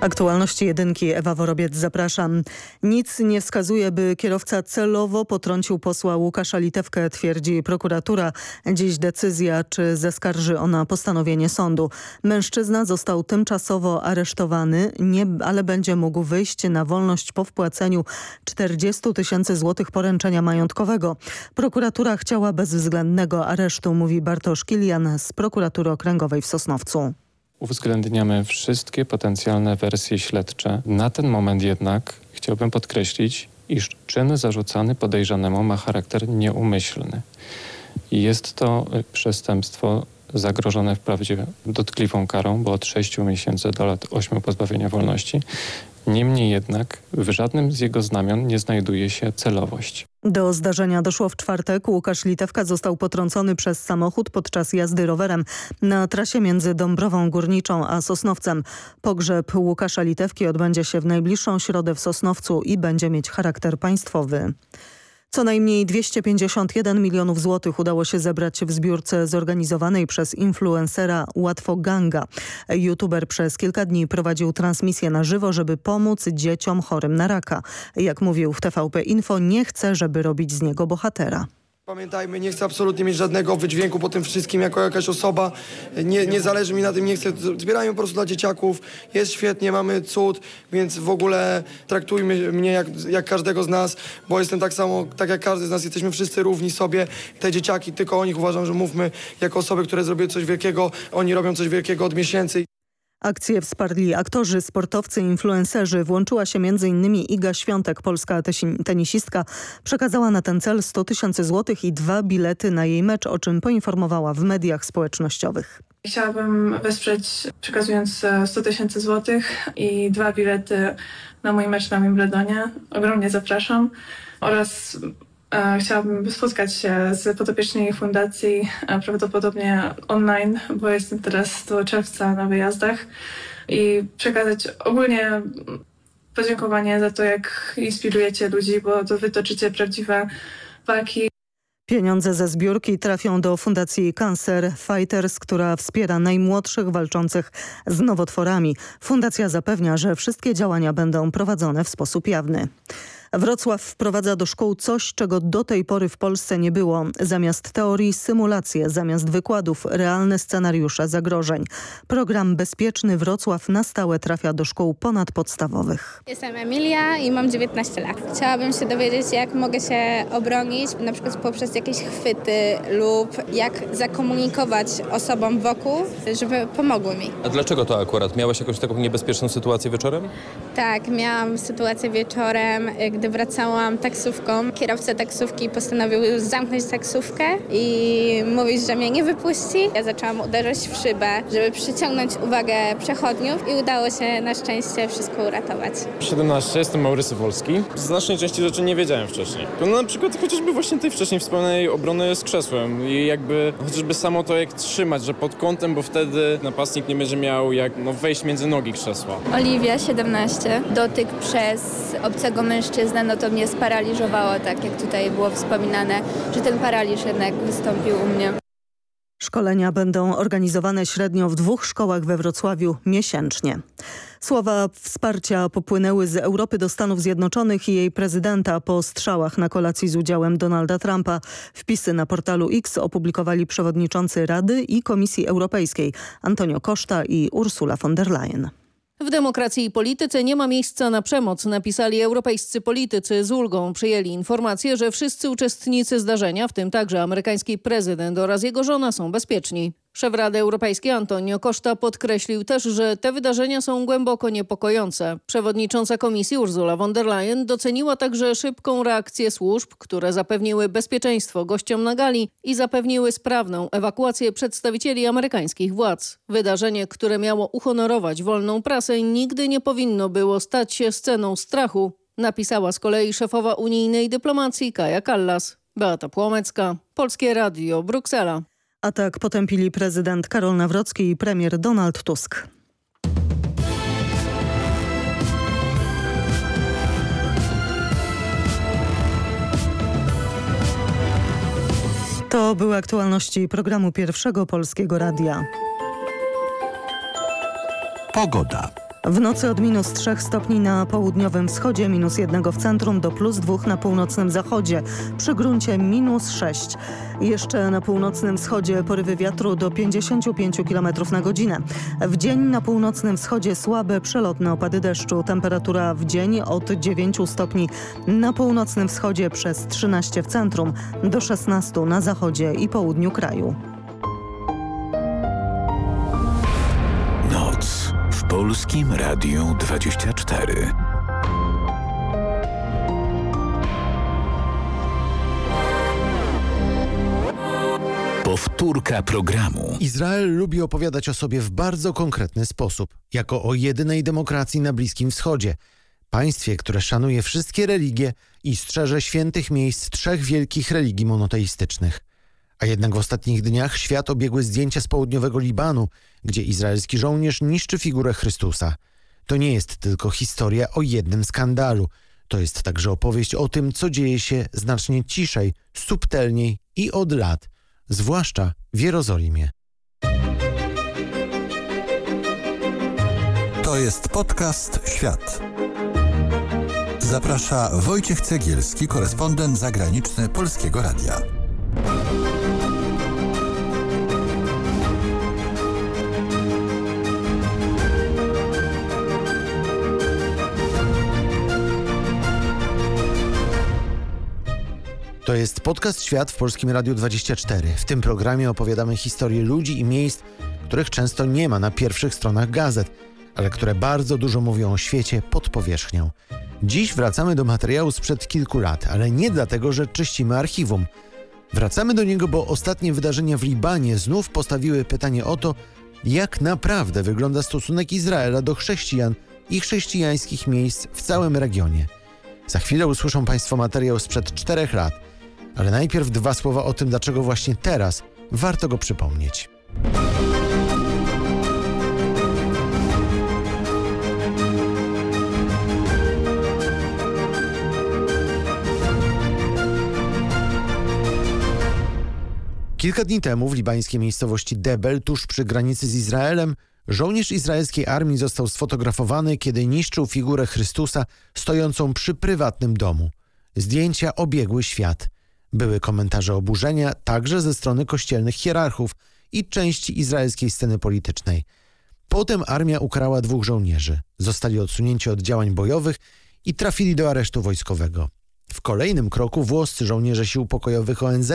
Aktualności jedynki Ewa Worobiec zapraszam. Nic nie wskazuje, by kierowca celowo potrącił posła Łukasza Litewkę, twierdzi prokuratura. Dziś decyzja, czy zaskarży ona postanowienie sądu. Mężczyzna został tymczasowo aresztowany, nie, ale będzie mógł wyjść na wolność po wpłaceniu 40 tysięcy złotych poręczenia majątkowego. Prokuratura chciała bezwzględnego aresztu, mówi Bartosz Kilian z prokuratury okręgowej w Sosnowcu uwzględniamy wszystkie potencjalne wersje śledcze. Na ten moment jednak chciałbym podkreślić, iż czyn zarzucany podejrzanemu ma charakter nieumyślny. Jest to przestępstwo zagrożone wprawdzie dotkliwą karą, bo od 6 miesięcy do lat 8 pozbawienia wolności. Niemniej jednak w żadnym z jego znamion nie znajduje się celowość. Do zdarzenia doszło w czwartek. Łukasz Litewka został potrącony przez samochód podczas jazdy rowerem na trasie między Dąbrową Górniczą a Sosnowcem. Pogrzeb Łukasza Litewki odbędzie się w najbliższą środę w Sosnowcu i będzie mieć charakter państwowy. Co najmniej 251 milionów złotych udało się zebrać w zbiórce zorganizowanej przez influencera Łatwo Ganga. YouTuber przez kilka dni prowadził transmisję na żywo, żeby pomóc dzieciom chorym na raka. Jak mówił w TVP Info, nie chce, żeby robić z niego bohatera. Pamiętajmy, nie chcę absolutnie mieć żadnego wydźwięku po tym wszystkim jako jakaś osoba. Nie, nie zależy mi na tym, nie chcę. Zbierają po prostu dla dzieciaków. Jest świetnie, mamy cud, więc w ogóle traktujmy mnie jak, jak każdego z nas, bo jestem tak samo, tak jak każdy z nas, jesteśmy wszyscy równi sobie. Te dzieciaki, tylko o nich uważam, że mówmy jako osoby, które zrobiły coś wielkiego. Oni robią coś wielkiego od miesięcy. Akcję wsparli aktorzy, sportowcy, influencerzy. Włączyła się m.in. Iga Świątek, polska tenisistka. Przekazała na ten cel 100 tysięcy złotych i dwa bilety na jej mecz, o czym poinformowała w mediach społecznościowych. Chciałabym wesprzeć przekazując 100 tysięcy złotych i dwa bilety na mój mecz na Wimbledonie. Ogromnie zapraszam. Oraz E, chciałabym spotkać się z podopiecznymi fundacji, e, prawdopodobnie online, bo jestem teraz do czerwca na wyjazdach i przekazać ogólnie podziękowanie za to, jak inspirujecie ludzi, bo to wy toczycie prawdziwe walki. Pieniądze ze zbiórki trafią do Fundacji Cancer Fighters, która wspiera najmłodszych walczących z nowotworami. Fundacja zapewnia, że wszystkie działania będą prowadzone w sposób jawny. Wrocław wprowadza do szkół coś, czego do tej pory w Polsce nie było. Zamiast teorii symulacje, zamiast wykładów realne scenariusze zagrożeń. Program Bezpieczny Wrocław na stałe trafia do szkół ponadpodstawowych. Jestem Emilia i mam 19 lat. Chciałabym się dowiedzieć, jak mogę się obronić, na przykład poprzez jakieś chwyty lub jak zakomunikować osobom wokół, żeby pomogły mi. A dlaczego to akurat? Miałaś jakąś taką niebezpieczną sytuację wieczorem? Tak, miałam sytuację wieczorem, gdy wracałam taksówką, kierowca taksówki postanowił zamknąć taksówkę i mówić, że mnie nie wypuści. Ja zaczęłam uderzać w szybę, żeby przyciągnąć uwagę przechodniów i udało się na szczęście wszystko uratować. 17, jestem Maurycy Wolski. Znacznej części rzeczy nie wiedziałem wcześniej. To na przykład chociażby właśnie tej wcześniej wspomnianej obrony z krzesłem i jakby chociażby samo to jak trzymać, że pod kątem, bo wtedy napastnik nie będzie miał jak no, wejść między nogi krzesła. Oliwia, 17. Dotyk przez obcego mężczyznę no to mnie sparaliżowało, tak jak tutaj było wspominane, że ten paraliż jednak wystąpił u mnie. Szkolenia będą organizowane średnio w dwóch szkołach we Wrocławiu miesięcznie. Słowa wsparcia popłynęły z Europy do Stanów Zjednoczonych i jej prezydenta po strzałach na kolacji z udziałem Donalda Trumpa. Wpisy na portalu X opublikowali przewodniczący Rady i Komisji Europejskiej Antonio Costa i Ursula von der Leyen. W demokracji i polityce nie ma miejsca na przemoc, napisali europejscy politycy. Z ulgą przyjęli informację, że wszyscy uczestnicy zdarzenia, w tym także amerykański prezydent oraz jego żona są bezpieczni. Szef Rady Europejskiej Antonio Costa podkreślił też, że te wydarzenia są głęboko niepokojące. Przewodnicząca Komisji Ursula von der Leyen doceniła także szybką reakcję służb, które zapewniły bezpieczeństwo gościom na gali i zapewniły sprawną ewakuację przedstawicieli amerykańskich władz. Wydarzenie, które miało uhonorować wolną prasę, nigdy nie powinno było stać się sceną strachu, napisała z kolei szefowa unijnej dyplomacji Kaja Kallas. Beata Płomecka, Polskie Radio, Bruksela. Atak potępili prezydent Karol Nawrocki i premier Donald Tusk. To były aktualności programu Pierwszego Polskiego Radia. Pogoda. W nocy od minus 3 stopni na południowym wschodzie, minus 1 w centrum do plus 2 na północnym zachodzie. Przy gruncie minus 6. Jeszcze na północnym wschodzie porywy wiatru do 55 km na godzinę. W dzień na północnym wschodzie słabe przelotne opady deszczu. Temperatura w dzień od 9 stopni na północnym wschodzie przez 13 w centrum do 16 na zachodzie i południu kraju. Polskim Radiu 24. Powtórka programu. Izrael lubi opowiadać o sobie w bardzo konkretny sposób, jako o jedynej demokracji na Bliskim Wschodzie. Państwie, które szanuje wszystkie religie i strzeże świętych miejsc trzech wielkich religii monoteistycznych. A jednak w ostatnich dniach świat obiegły zdjęcia z południowego Libanu, gdzie izraelski żołnierz niszczy figurę Chrystusa. To nie jest tylko historia o jednym skandalu. To jest także opowieść o tym, co dzieje się znacznie ciszej, subtelniej i od lat, zwłaszcza w Jerozolimie. To jest podcast Świat. Zaprasza Wojciech Cegielski, korespondent zagraniczny Polskiego Radia. To jest podcast Świat w Polskim Radiu 24. W tym programie opowiadamy historię ludzi i miejsc, których często nie ma na pierwszych stronach gazet, ale które bardzo dużo mówią o świecie pod powierzchnią. Dziś wracamy do materiału sprzed kilku lat, ale nie dlatego, że czyścimy archiwum. Wracamy do niego, bo ostatnie wydarzenia w Libanie znów postawiły pytanie o to, jak naprawdę wygląda stosunek Izraela do chrześcijan i chrześcijańskich miejsc w całym regionie. Za chwilę usłyszą Państwo materiał sprzed czterech lat, ale najpierw dwa słowa o tym, dlaczego właśnie teraz warto go przypomnieć. Kilka dni temu w libańskiej miejscowości Debel, tuż przy granicy z Izraelem, żołnierz izraelskiej armii został sfotografowany, kiedy niszczył figurę Chrystusa stojącą przy prywatnym domu. Zdjęcia obiegły świat. Były komentarze oburzenia także ze strony kościelnych hierarchów i części izraelskiej sceny politycznej. Potem armia ukarała dwóch żołnierzy. Zostali odsunięci od działań bojowych i trafili do aresztu wojskowego. W kolejnym kroku włoscy żołnierze sił pokojowych ONZ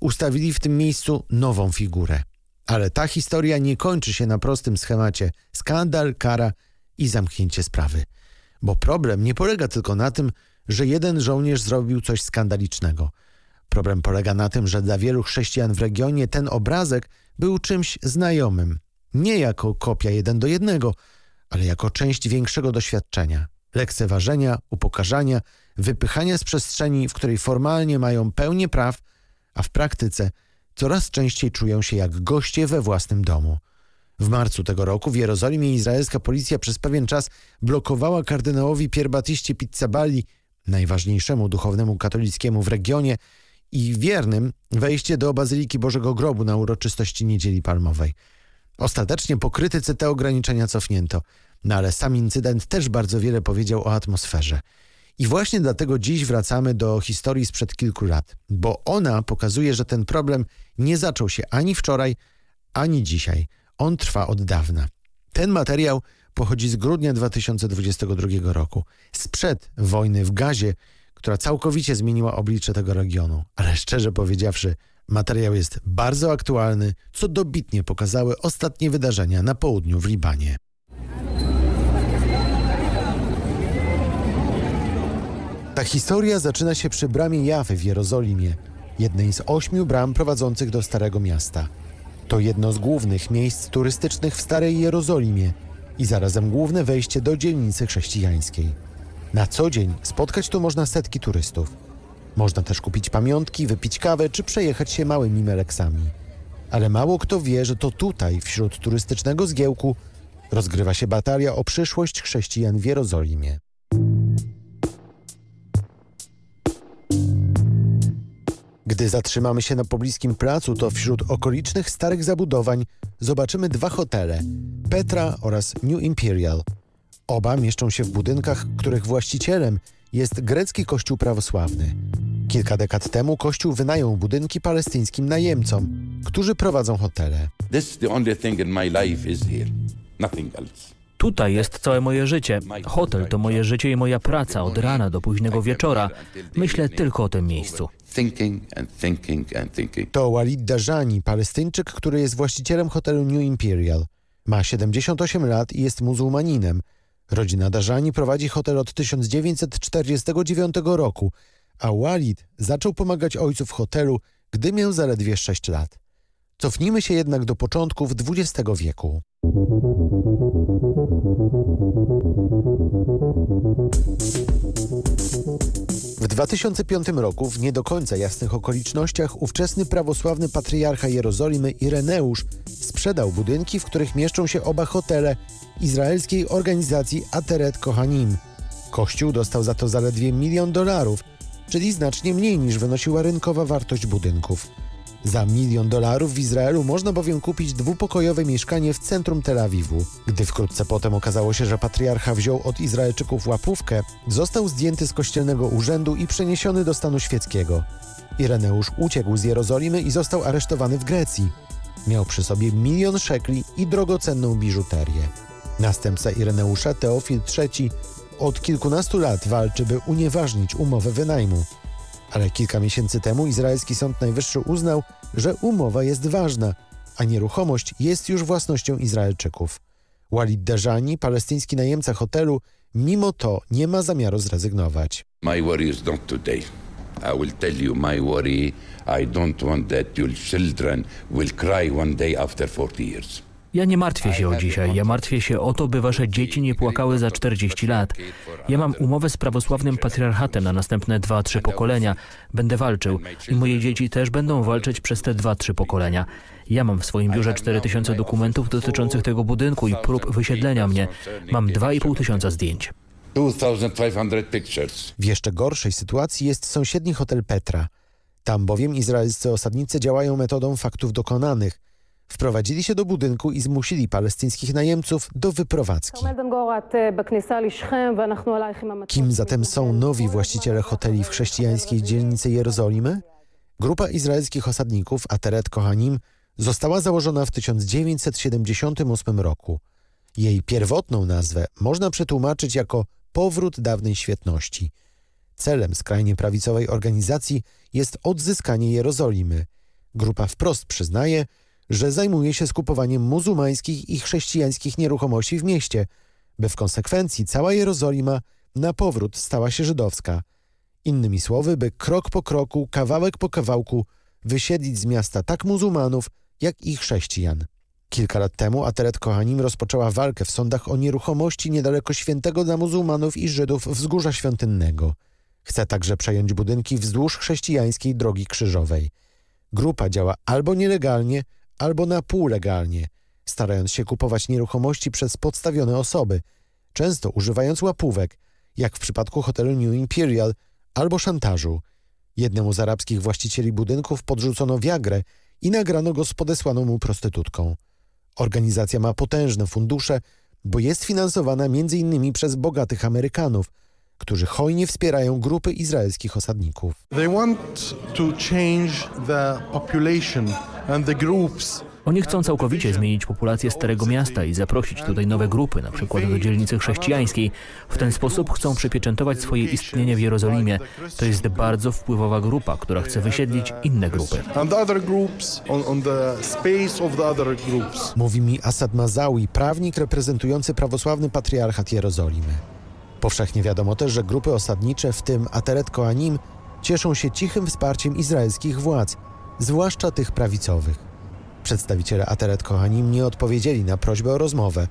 ustawili w tym miejscu nową figurę. Ale ta historia nie kończy się na prostym schemacie skandal, kara i zamknięcie sprawy. Bo problem nie polega tylko na tym, że jeden żołnierz zrobił coś skandalicznego. Problem polega na tym, że dla wielu chrześcijan w regionie ten obrazek był czymś znajomym. Nie jako kopia jeden do jednego, ale jako część większego doświadczenia. Lekceważenia, upokarzania, wypychania z przestrzeni, w której formalnie mają pełnię praw, a w praktyce coraz częściej czują się jak goście we własnym domu. W marcu tego roku w Jerozolimie izraelska policja przez pewien czas blokowała kardynałowi Pierbatiście Pizzabali, najważniejszemu duchownemu katolickiemu w regionie i wiernym, wejście do Bazyliki Bożego Grobu na uroczystości Niedzieli Palmowej. Ostatecznie po krytyce te ograniczenia cofnięto, no ale sam incydent też bardzo wiele powiedział o atmosferze. I właśnie dlatego dziś wracamy do historii sprzed kilku lat, bo ona pokazuje, że ten problem nie zaczął się ani wczoraj, ani dzisiaj. On trwa od dawna. Ten materiał pochodzi z grudnia 2022 roku, sprzed wojny w Gazie, która całkowicie zmieniła oblicze tego regionu. Ale szczerze powiedziawszy, materiał jest bardzo aktualny, co dobitnie pokazały ostatnie wydarzenia na południu w Libanie. Ta historia zaczyna się przy bramie Jawy w Jerozolimie, jednej z ośmiu bram prowadzących do Starego Miasta. To jedno z głównych miejsc turystycznych w Starej Jerozolimie i zarazem główne wejście do dzielnicy chrześcijańskiej. Na co dzień spotkać tu można setki turystów. Można też kupić pamiątki, wypić kawę czy przejechać się małymi meleksami. Ale mało kto wie, że to tutaj, wśród turystycznego zgiełku, rozgrywa się batalia o przyszłość chrześcijan w Jerozolimie. Gdy zatrzymamy się na pobliskim placu, to wśród okolicznych starych zabudowań zobaczymy dwa hotele Petra oraz New Imperial. Oba mieszczą się w budynkach, których właścicielem jest grecki kościół prawosławny. Kilka dekad temu kościół wynajął budynki palestyńskim najemcom, którzy prowadzą hotele. Tutaj jest całe moje życie. Hotel to moje życie i moja praca od rana do późnego wieczora. Myślę tylko o tym miejscu. To Walid Dajani, palestyńczyk, który jest właścicielem hotelu New Imperial. Ma 78 lat i jest muzułmaninem. Rodzina Dajani prowadzi hotel od 1949 roku, a Walid zaczął pomagać ojcu w hotelu, gdy miał zaledwie 6 lat. Cofnijmy się jednak do początków XX wieku. 2005 roku w nie do końca jasnych okolicznościach ówczesny prawosławny patriarcha Jerozolimy Ireneusz sprzedał budynki, w których mieszczą się oba hotele izraelskiej organizacji Ateret Kohanim. Kościół dostał za to zaledwie milion dolarów, czyli znacznie mniej niż wynosiła rynkowa wartość budynków. Za milion dolarów w Izraelu można bowiem kupić dwupokojowe mieszkanie w centrum Tel Awiwu. Gdy wkrótce potem okazało się, że patriarcha wziął od Izraelczyków łapówkę, został zdjęty z kościelnego urzędu i przeniesiony do stanu świeckiego. Ireneusz uciekł z Jerozolimy i został aresztowany w Grecji. Miał przy sobie milion szekli i drogocenną biżuterię. Następca Ireneusza, Teofil III, od kilkunastu lat walczy, by unieważnić umowę wynajmu. Ale kilka miesięcy temu izraelski Sąd Najwyższy uznał, że umowa jest ważna, a nieruchomość jest już własnością Izraelczyków. Walid Dajani, palestyński najemca hotelu, mimo to nie ma zamiaru zrezygnować. My worry is not today. I will tell you my worry. I don't want that your children will cry one day after 40 years. Ja nie martwię się o dzisiaj. Ja martwię się o to, by wasze dzieci nie płakały za 40 lat. Ja mam umowę z prawosławnym patriarchatem na następne 2-3 pokolenia. Będę walczył i moje dzieci też będą walczyć przez te 2-3 pokolenia. Ja mam w swoim biurze 4000 dokumentów dotyczących tego budynku i prób wysiedlenia mnie. Mam 2,5 tysiąca zdjęć. 2500 pictures. W jeszcze gorszej sytuacji jest sąsiedni hotel Petra. Tam bowiem izraelscy osadnicy działają metodą faktów dokonanych. Wprowadzili się do budynku i zmusili palestyńskich najemców do wyprowadzki. Kim zatem są nowi właściciele hoteli w chrześcijańskiej dzielnicy Jerozolimy? Grupa izraelskich osadników Ateret Kohanim została założona w 1978 roku. Jej pierwotną nazwę można przetłumaczyć jako powrót dawnej świetności. Celem skrajnie prawicowej organizacji jest odzyskanie Jerozolimy. Grupa wprost przyznaje, że zajmuje się skupowaniem muzułmańskich i chrześcijańskich nieruchomości w mieście, by w konsekwencji cała Jerozolima na powrót stała się żydowska. Innymi słowy, by krok po kroku, kawałek po kawałku wysiedlić z miasta tak muzułmanów, jak i chrześcijan. Kilka lat temu Ateret Kohanim rozpoczęła walkę w sądach o nieruchomości niedaleko świętego dla muzułmanów i Żydów wzgórza świątynnego. Chce także przejąć budynki wzdłuż chrześcijańskiej drogi krzyżowej. Grupa działa albo nielegalnie, albo na pół legalnie, starając się kupować nieruchomości przez podstawione osoby, często używając łapówek, jak w przypadku hotelu New Imperial, albo szantażu. Jednemu z arabskich właścicieli budynków podrzucono wiagrę i nagrano go z podesłaną mu prostytutką. Organizacja ma potężne fundusze, bo jest finansowana m.in. przez bogatych Amerykanów, którzy hojnie wspierają grupy izraelskich osadników. They want to change the population and the groups Oni chcą całkowicie zmienić populację Starego Miasta i zaprosić tutaj nowe grupy, na przykład do dzielnicy chrześcijańskiej. W ten sposób chcą przypieczętować swoje istnienie w Jerozolimie. To jest bardzo wpływowa grupa, która chce wysiedlić inne grupy. Mówi mi Asad Mazawi, prawnik reprezentujący prawosławny patriarchat Jerozolimy. Powszechnie wiadomo też, że grupy osadnicze, w tym Ateret Koanim, cieszą się cichym wsparciem izraelskich władz, zwłaszcza tych prawicowych. Przedstawiciele Ateret Kohanim nie odpowiedzieli na prośbę o rozmowę.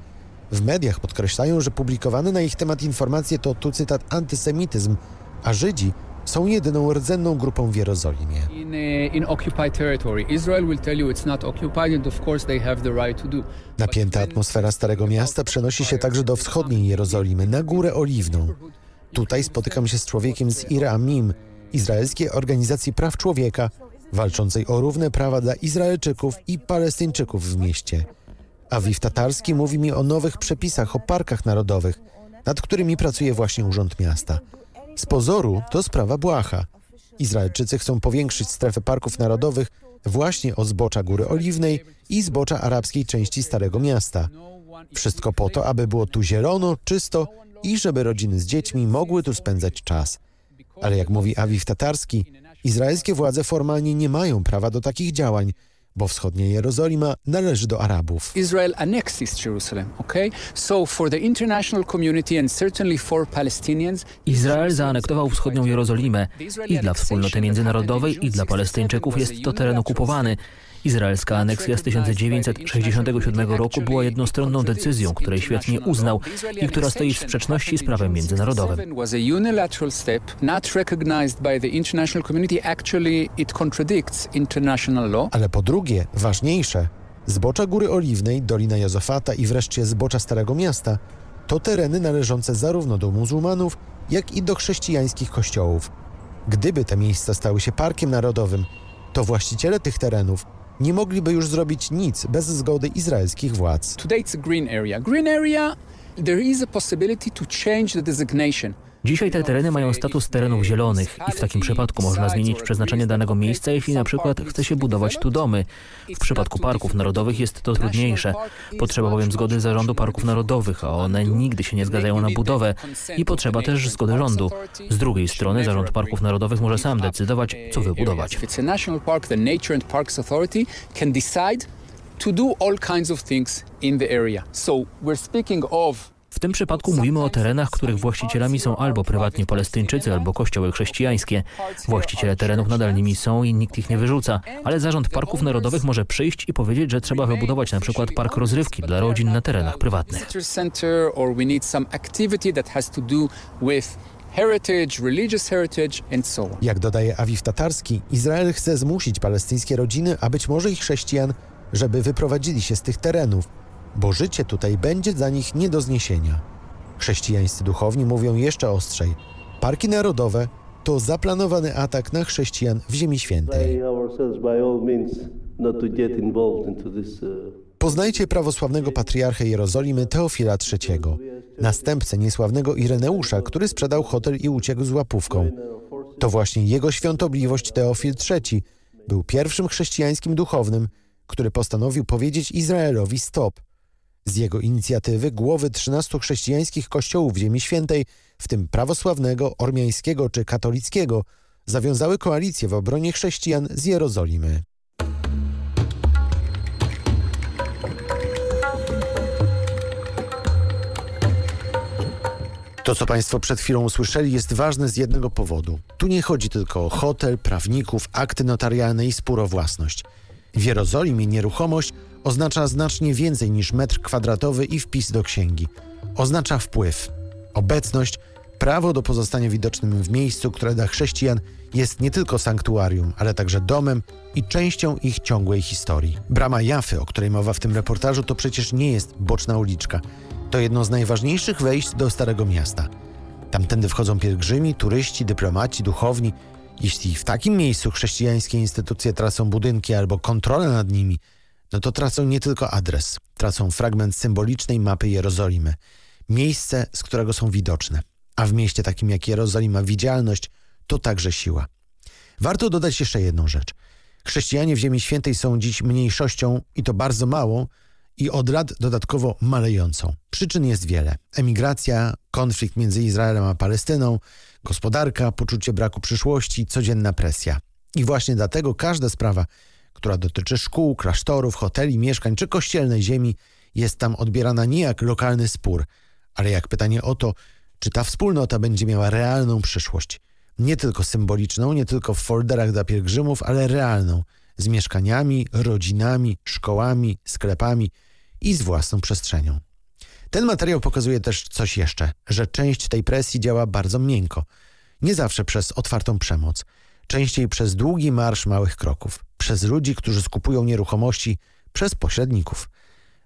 W mediach podkreślają, że publikowane na ich temat informacje to, tu cytat, antysemityzm, a Żydzi są jedyną rdzenną grupą w Jerozolimie. Napięta atmosfera Starego Miasta przenosi się także do wschodniej Jerozolimy, na Górę Oliwną. Tutaj spotykam się z człowiekiem z Ira Amim, izraelskiej organizacji praw człowieka, walczącej o równe prawa dla Izraelczyków i Palestyńczyków w mieście. Awiw Tatarski mówi mi o nowych przepisach o parkach narodowych, nad którymi pracuje właśnie Urząd Miasta. Z pozoru to sprawa błaha. Izraelczycy chcą powiększyć strefę parków narodowych właśnie o zbocza Góry Oliwnej i zbocza arabskiej części Starego Miasta. Wszystko po to, aby było tu zielono, czysto i żeby rodziny z dziećmi mogły tu spędzać czas. Ale jak mówi Awiw Tatarski, izraelskie władze formalnie nie mają prawa do takich działań, bo wschodnia Jerozolima należy do Arabów. Israel annexed East Jerusalem, okay? So for the international community and certainly for Palestinians, Izrael zaanektował wschodnią Jerozolimę i dla wspólnoty międzynarodowej i dla Palestyńczyków jest to teren okupowany. Izraelska aneksja z 1967 roku była jednostronną decyzją, której świat nie uznał i która stoi w sprzeczności z prawem międzynarodowym. Ale po drugie, ważniejsze, zbocza Góry Oliwnej, Dolina Jozofata i wreszcie zbocza Starego Miasta to tereny należące zarówno do muzułmanów, jak i do chrześcijańskich kościołów. Gdyby te miejsca stały się parkiem narodowym, to właściciele tych terenów nie mogliby już zrobić nic bez zgody izraelskich władz. Today it's a green area. Green area, there is a possibility to change the designation. Dzisiaj te tereny mają status terenów zielonych i w takim przypadku można zmienić przeznaczenie danego miejsca, jeśli na przykład chce się budować tu domy. W przypadku parków narodowych jest to trudniejsze. Potrzeba bowiem zgody zarządu parków narodowych, a one nigdy się nie zgadzają na budowę i potrzeba też zgody rządu. Z drugiej strony zarząd parków narodowych może sam decydować, co wybudować. To do all kinds of things in the area. So we're speaking of W tym przypadku mówimy o terenach, których właścicielami są albo prywatnie Palestyńczycy, albo kościoły chrześcijańskie. Właściciele terenów nadal nimi są i nikt ich nie wyrzuca, ale Zarząd Parków Narodowych może przyjść i powiedzieć, że trzeba wybudować na przykład park rozrywki dla rodzin na terenach prywatnych. heritage, religious heritage and so on. Jak dodaje Awiw Tatarski, Izrael chce zmusić palestyńskie rodziny, a być może i chrześcijan, żeby wyprowadzili się z tych terenów, bo życie tutaj będzie dla nich nie do zniesienia. Chrześcijańscy duchowni mówią jeszcze ostrzej. Parki narodowe to zaplanowany atak na chrześcijan w Ziemi Świętej. Poznajcie prawosławnego patriarchę Jerozolimy Teofila III, następcę niesławnego Ireneusza, który sprzedał hotel i uciekł z łapówką. To właśnie jego świątobliwość Teofil III był pierwszym chrześcijańskim duchownym, który postanowił powiedzieć Izraelowi stop. Z jego inicjatywy głowy 13 chrześcijańskich kościołów Ziemi Świętej, w tym prawosławnego, ormiańskiego czy katolickiego, zawiązały koalicję w obronie chrześcijan z Jerozolimy. To, co Państwo przed chwilą usłyszeli, jest ważne z jednego powodu. Tu nie chodzi tylko o hotel, prawników, akty notarialne i spór o własność. W Jerozolimie nieruchomość oznacza znacznie więcej niż metr kwadratowy i wpis do księgi. Oznacza wpływ, obecność, prawo do pozostania widocznym w miejscu, które dla chrześcijan jest nie tylko sanktuarium, ale także domem i częścią ich ciągłej historii. Brama Jafy, o której mowa w tym reportażu, to przecież nie jest boczna uliczka. To jedno z najważniejszych wejść do Starego Miasta. Tamtędy wchodzą pielgrzymi, turyści, dyplomaci, duchowni. Jeśli w takim miejscu chrześcijańskie instytucje tracą budynki albo kontrolę nad nimi, no to tracą nie tylko adres, tracą fragment symbolicznej mapy Jerozolimy. Miejsce, z którego są widoczne. A w mieście takim jak Jerozolima widzialność to także siła. Warto dodać jeszcze jedną rzecz. Chrześcijanie w Ziemi Świętej są dziś mniejszością i to bardzo małą i od lat dodatkowo malejącą. Przyczyn jest wiele. Emigracja, konflikt między Izraelem a Palestyną, gospodarka, poczucie braku przyszłości, codzienna presja. I właśnie dlatego każda sprawa, która dotyczy szkół, klasztorów, hoteli, mieszkań czy kościelnej ziemi, jest tam odbierana nie jak lokalny spór, ale jak pytanie o to, czy ta wspólnota będzie miała realną przyszłość. Nie tylko symboliczną, nie tylko w folderach dla pielgrzymów, ale realną, z mieszkaniami, rodzinami, szkołami, sklepami i z własną przestrzenią. Ten materiał pokazuje też coś jeszcze, że część tej presji działa bardzo miękko. Nie zawsze przez otwartą przemoc, częściej przez długi marsz małych kroków, przez ludzi, którzy skupują nieruchomości, przez pośredników,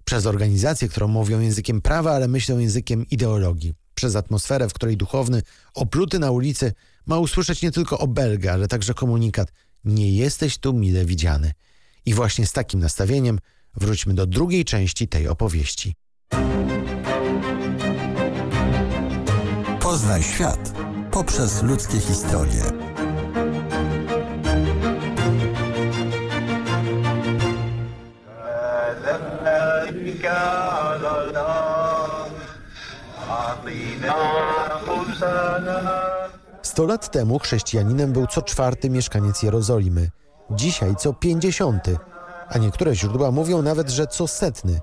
przez organizacje, które mówią językiem prawa, ale myślą językiem ideologii, przez atmosferę, w której duchowny, opluty na ulicy, ma usłyszeć nie tylko obelgę, ale także komunikat nie jesteś tu mile widziany. I właśnie z takim nastawieniem wróćmy do drugiej części tej opowieści. Poznaj świat poprzez ludzkie historie. Sto lat temu chrześcijaninem był co czwarty mieszkaniec Jerozolimy. Dzisiaj co pięćdziesiąty, a niektóre źródła mówią nawet, że co setny.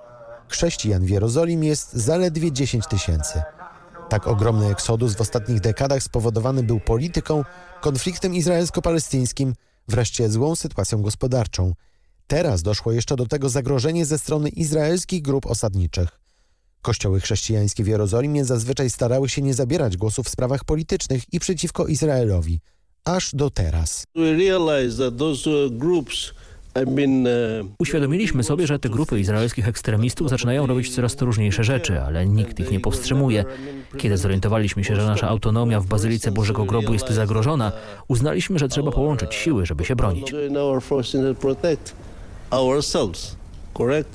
Chrześcijan w Jerozolimie jest zaledwie 10 tysięcy. Tak ogromny eksodus w ostatnich dekadach spowodowany był polityką, konfliktem izraelsko-palestyńskim, wreszcie złą sytuacją gospodarczą. Teraz doszło jeszcze do tego zagrożenie ze strony izraelskich grup osadniczych. Kościoły chrześcijańskie w Jerozolimie zazwyczaj starały się nie zabierać głosu w sprawach politycznych i przeciwko Izraelowi. Aż do teraz. Uświadomiliśmy sobie, że te grupy izraelskich ekstremistów zaczynają robić coraz to różniejsze rzeczy, ale nikt ich nie powstrzymuje. Kiedy zorientowaliśmy się, że nasza autonomia w Bazylice Bożego Grobu jest zagrożona, uznaliśmy, że trzeba połączyć siły, żeby się bronić.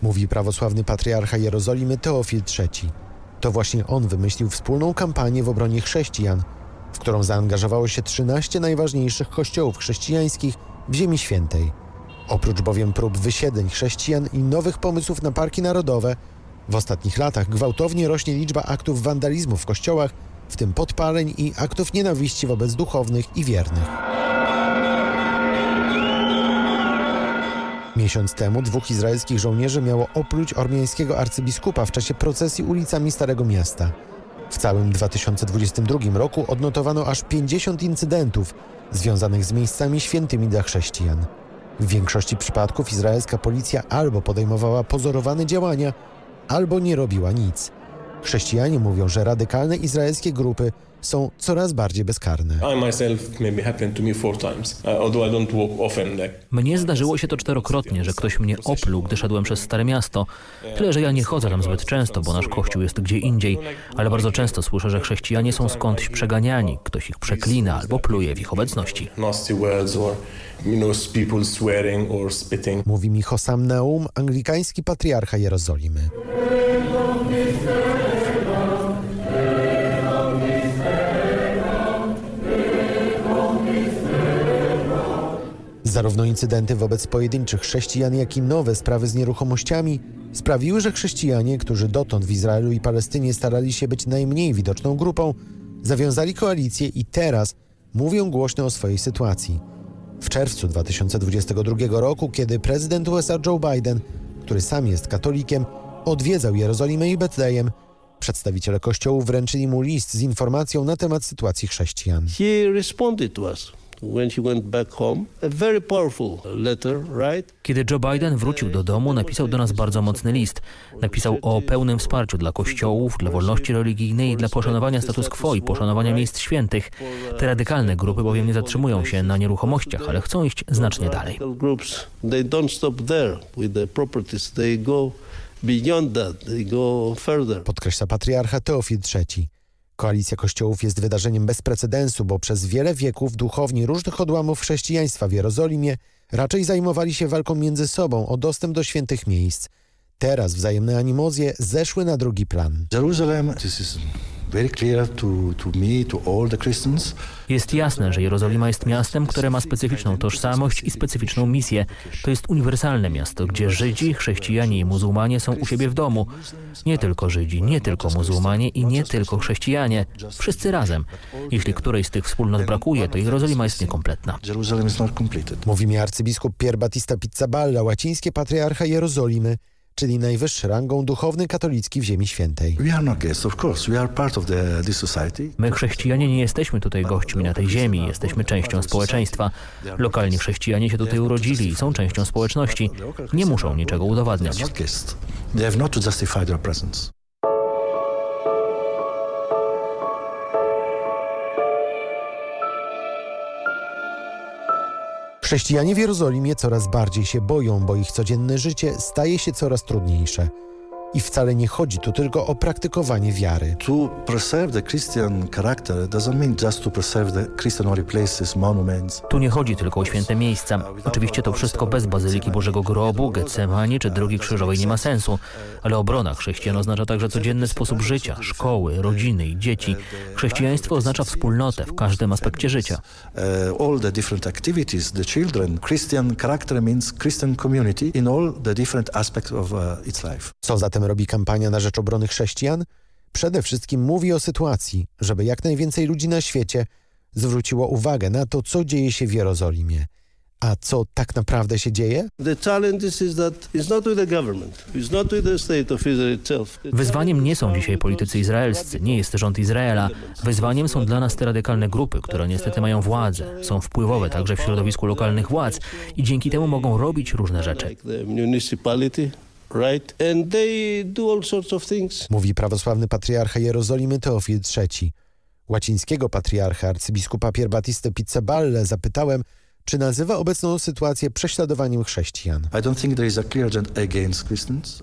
Mówi prawosławny patriarcha Jerozolimy Teofil III. To właśnie on wymyślił wspólną kampanię w obronie chrześcijan, w którą zaangażowało się 13 najważniejszych kościołów chrześcijańskich w Ziemi Świętej. Oprócz bowiem prób wysiedleń chrześcijan i nowych pomysłów na parki narodowe, w ostatnich latach gwałtownie rośnie liczba aktów wandalizmu w kościołach, w tym podpaleń i aktów nienawiści wobec duchownych i wiernych. Miesiąc temu dwóch izraelskich żołnierzy miało opluć ormiańskiego arcybiskupa w czasie procesji ulicami Starego Miasta. W całym 2022 roku odnotowano aż 50 incydentów związanych z miejscami świętymi dla chrześcijan. W większości przypadków izraelska policja albo podejmowała pozorowane działania, albo nie robiła nic. Chrześcijanie mówią, że radykalne izraelskie grupy są coraz bardziej bezkarne. Mnie zdarzyło się to czterokrotnie, że ktoś mnie opluł, gdy szedłem przez Stare Miasto. Tyle, że ja nie chodzę tam zbyt często, bo nasz kościół jest gdzie indziej, ale bardzo często słyszę, że chrześcijanie są skądś przeganiani, ktoś ich przeklina albo pluje w ich obecności. Mówi mi Hosam Naum, anglikański patriarcha Jerozolimy. Zarówno incydenty wobec pojedynczych chrześcijan, jak i nowe sprawy z nieruchomościami sprawiły, że chrześcijanie, którzy dotąd w Izraelu i Palestynie starali się być najmniej widoczną grupą, zawiązali koalicję i teraz mówią głośno o swojej sytuacji. W czerwcu 2022 roku, kiedy prezydent USA Joe Biden, który sam jest katolikiem, odwiedzał Jerozolimę i Betlejem, przedstawiciele kościołów wręczyli mu list z informacją na temat sytuacji chrześcijan. He responded to us. When he went back home, a very powerful letter, right? Kiedy Joe Biden wrócił do domu, napisał do nas bardzo mocny list. Napisał o pełnym wsparciu dla kościołów, dla wolności religijnej, dla poszanowania status quo i poszanowania miejsc świętych. Te radykalne grupy bowiem nie zatrzymują się na nieruchomościach, ale chcą iść znacznie dalej. Groups, they don't stop there with the properties. They go beyond that. They go further. Podkreśla patriarcha Teofil III. Koalicja kościołów jest wydarzeniem bez precedensu, bo przez wiele wieków duchowni różnych odłamów chrześcijaństwa w Jerozolimie raczej zajmowali się walką między sobą o dostęp do świętych miejsc. Teraz wzajemne animozje zeszły na drugi plan. Jerusalem, this is Jest jasne, że Jerozolima jest miastem, które ma specyficzną tożsamość i specyficzną misję. To jest uniwersalne miasto, gdzie Żydzi, chrześcijanie i muzułmanie są u siebie w domu. Nie tylko Żydzi, nie tylko muzułmanie i nie tylko chrześcijanie. Wszyscy razem. Jeśli którejś z tych wspólnot brakuje, to Jerozolima jest niekompletna. Mówi mi arcybiskup Pier Battista Pizzaballa, łacińskie patriarcha Jerozolimy, czyli najwyższy rangą duchowny katolicki w Ziemi Świętej. My chrześcijanie nie jesteśmy tutaj gośćmi na tej ziemi, jesteśmy częścią społeczeństwa. Lokalni chrześcijanie się tutaj urodzili i są częścią społeczności. Nie muszą niczego udowadniać. Chrześcijanie w Jerozolimie coraz bardziej się boją, bo ich codzienne życie staje się coraz trudniejsze. I wcale nie chodzi tu tylko o praktykowanie wiary. To preserve the Christian character doesn't mean just to preserve the Christian holy places, monuments. Tu nie chodzi tylko o święte miejsca. Oczywiście to wszystko bez Bazyliki Bożego Grobu, Getsemani czy Drogi Krzyżowej nie ma sensu. Ale obrona chrześcijan oznacza także codzienny sposób życia, szkoły, rodziny i dzieci. Chrześcijaństwo oznacza wspólnotę w każdym aspekcie życia. Uh, all the different activities, the children. Christian character means Christian community in all the different aspects of uh, its life. Co zatem robi kampania na rzecz obrony chrześcijan? Przede wszystkim mówi o sytuacji, żeby jak najwięcej ludzi na świecie zwróciło uwagę na to, co dzieje się w Jerozolimie. A co tak naprawdę się dzieje? Wyzwaniem nie są dzisiaj politycy izraelscy, nie jest rząd Izraela. Wyzwaniem są dla nas te radykalne grupy, które niestety mają władzę, są wpływowe także w środowisku lokalnych władz i dzięki temu mogą robić różne rzeczy. Right? And they do all sorts of things. Mówi prawosławny patriarcha Jerozolimy Teofil III. Łacińskiego patriarcha arcybiskupa Pierbatiste Pizzaballe zapytałem, czy nazywa obecną sytuację prześladowaniem chrześcijan.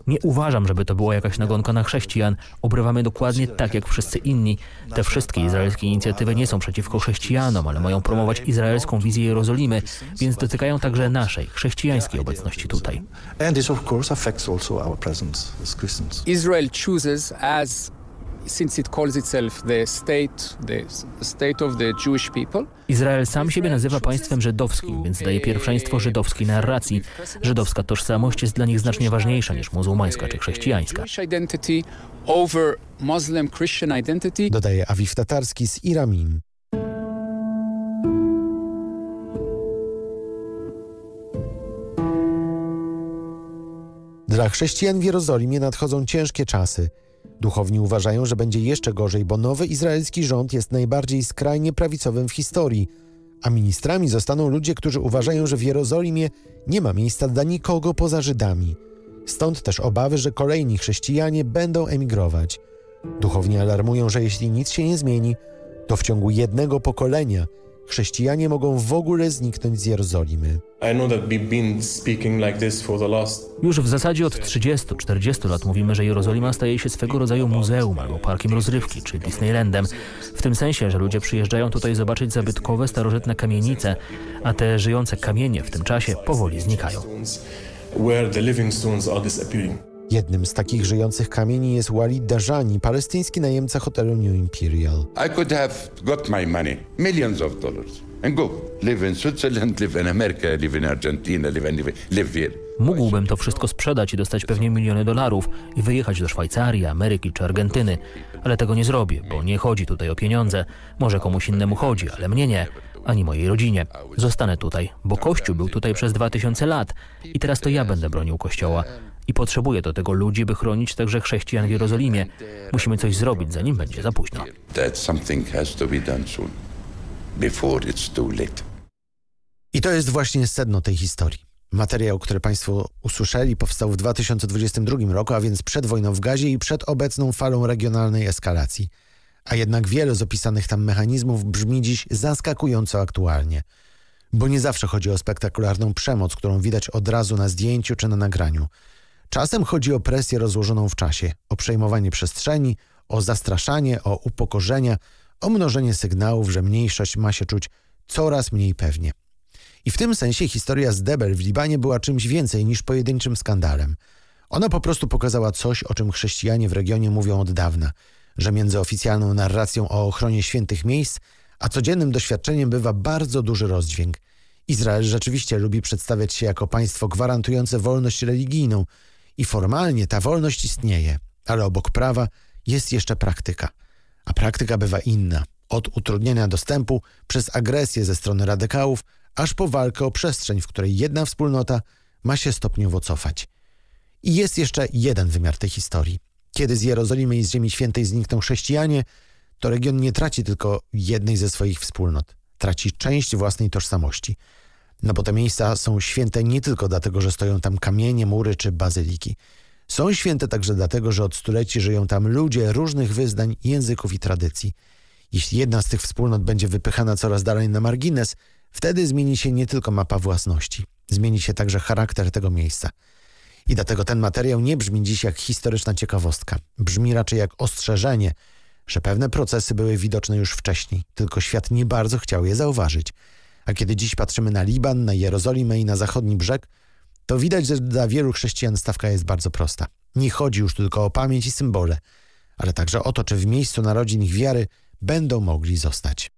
Nie uważam, żeby to była jakaś nagonka na chrześcijan. Obrywamy dokładnie tak jak wszyscy inni. Te wszystkie izraelskie inicjatywy nie są przeciwko chrześcijanom, ale mają promować izraelską wizję Jerozolimy, więc dotykają także naszej, chrześcijańskiej obecności tutaj. Israel chooses as Izrael sam siebie nazywa państwem żydowskim, więc daje pierwszeństwo żydowskiej narracji. Żydowska tożsamość jest dla nich znacznie ważniejsza niż muzułmańska czy chrześcijańska. Dodaje Awiw Tatarski z Iramim. Dla chrześcijan w Jerozolimie nadchodzą ciężkie czasy. Duchowni uważają, że będzie jeszcze gorzej, bo nowy izraelski rząd jest najbardziej skrajnie prawicowym w historii, a ministrami zostaną ludzie, którzy uważają, że w Jerozolimie nie ma miejsca dla nikogo poza Żydami. Stąd też obawy, że kolejni chrześcijanie będą emigrować. Duchowni alarmują, że jeśli nic się nie zmieni, to w ciągu jednego pokolenia chrześcijanie mogą w ogóle zniknąć z Jerozolimy. Już w zasadzie od 30-40 lat mówimy, że Jerozolima staje się swego rodzaju muzeum albo parkiem rozrywki, czy Disneylandem. W tym sensie, że ludzie przyjeżdżają tutaj zobaczyć zabytkowe, starożytne kamienice, a te żyjące kamienie w tym czasie powoli znikają. Jednym z takich żyjących kamieni jest Walid Dajani, palestyński najemca hotelu New Imperial. I could have got my money, millions of dollars, and go live in Switzerland, live in America, live in Argentina, live anywhere, live here. Mógłbym to wszystko sprzedać i dostać pewnie miliony dolarów i wyjechać do Szwajcarii, Ameryki czy Argentyny, ale tego nie zrobię, bo nie chodzi tutaj o pieniądze. Może komuś innemu chodzi, ale mnie nie, ani mojej rodzinie. Zostanę tutaj, bo Kościół był tutaj przez dwa tysiące lat i teraz to ja będę bronił Kościoła. I potrzebuję do tego ludzi, by chronić także chrześcijan w Jerozolimie. Musimy coś zrobić, zanim będzie za późno. I to jest właśnie sedno tej historii. Materiał, który Państwo usłyszeli, powstał w 2022 roku, a więc przed wojną w Gazie i przed obecną falą regionalnej eskalacji. A jednak wiele z opisanych tam mechanizmów brzmi dziś zaskakująco aktualnie. Bo nie zawsze chodzi o spektakularną przemoc, którą widać od razu na zdjęciu czy na nagraniu. Czasem chodzi o presję rozłożoną w czasie, o przejmowanie przestrzeni, o zastraszanie, o upokorzenia, o mnożenie sygnałów, że mniejszość ma się czuć coraz mniej pewnie. I w tym sensie historia z Debel w Libanie była czymś więcej niż pojedynczym skandalem. Ona po prostu pokazała coś, o czym chrześcijanie w regionie mówią od dawna, że między oficjalną narracją o ochronie świętych miejsc, a codziennym doświadczeniem bywa bardzo duży rozdźwięk. Izrael rzeczywiście lubi przedstawiać się jako państwo gwarantujące wolność religijną i formalnie ta wolność istnieje, ale obok prawa jest jeszcze praktyka. A praktyka bywa inna, od utrudnienia dostępu przez agresję ze strony radykałów, aż po walkę o przestrzeń, w której jedna wspólnota ma się stopniowo cofać. I jest jeszcze jeden wymiar tej historii. Kiedy z Jerozolimy i z Ziemi Świętej znikną chrześcijanie, to region nie traci tylko jednej ze swoich wspólnot. Traci część własnej tożsamości. No bo te miejsca są święte nie tylko dlatego, że stoją tam kamienie, mury czy bazyliki. Są święte także dlatego, że od stuleci żyją tam ludzie różnych wyznań, języków i tradycji. Jeśli jedna z tych wspólnot będzie wypychana coraz dalej na margines, wtedy zmieni się nie tylko mapa własności. Zmieni się także charakter tego miejsca. I dlatego ten materiał nie brzmi dziś jak historyczna ciekawostka. Brzmi raczej jak ostrzeżenie, że pewne procesy były widoczne już wcześniej, tylko świat nie bardzo chciał je zauważyć. A kiedy dziś patrzymy na Liban, na Jerozolimę i na zachodni brzeg, to widać, że dla wielu chrześcijan stawka jest bardzo prosta. Nie chodzi już tylko o pamięć i symbole, ale także o to, czy w miejscu narodzin ich wiary będą mogli zostać.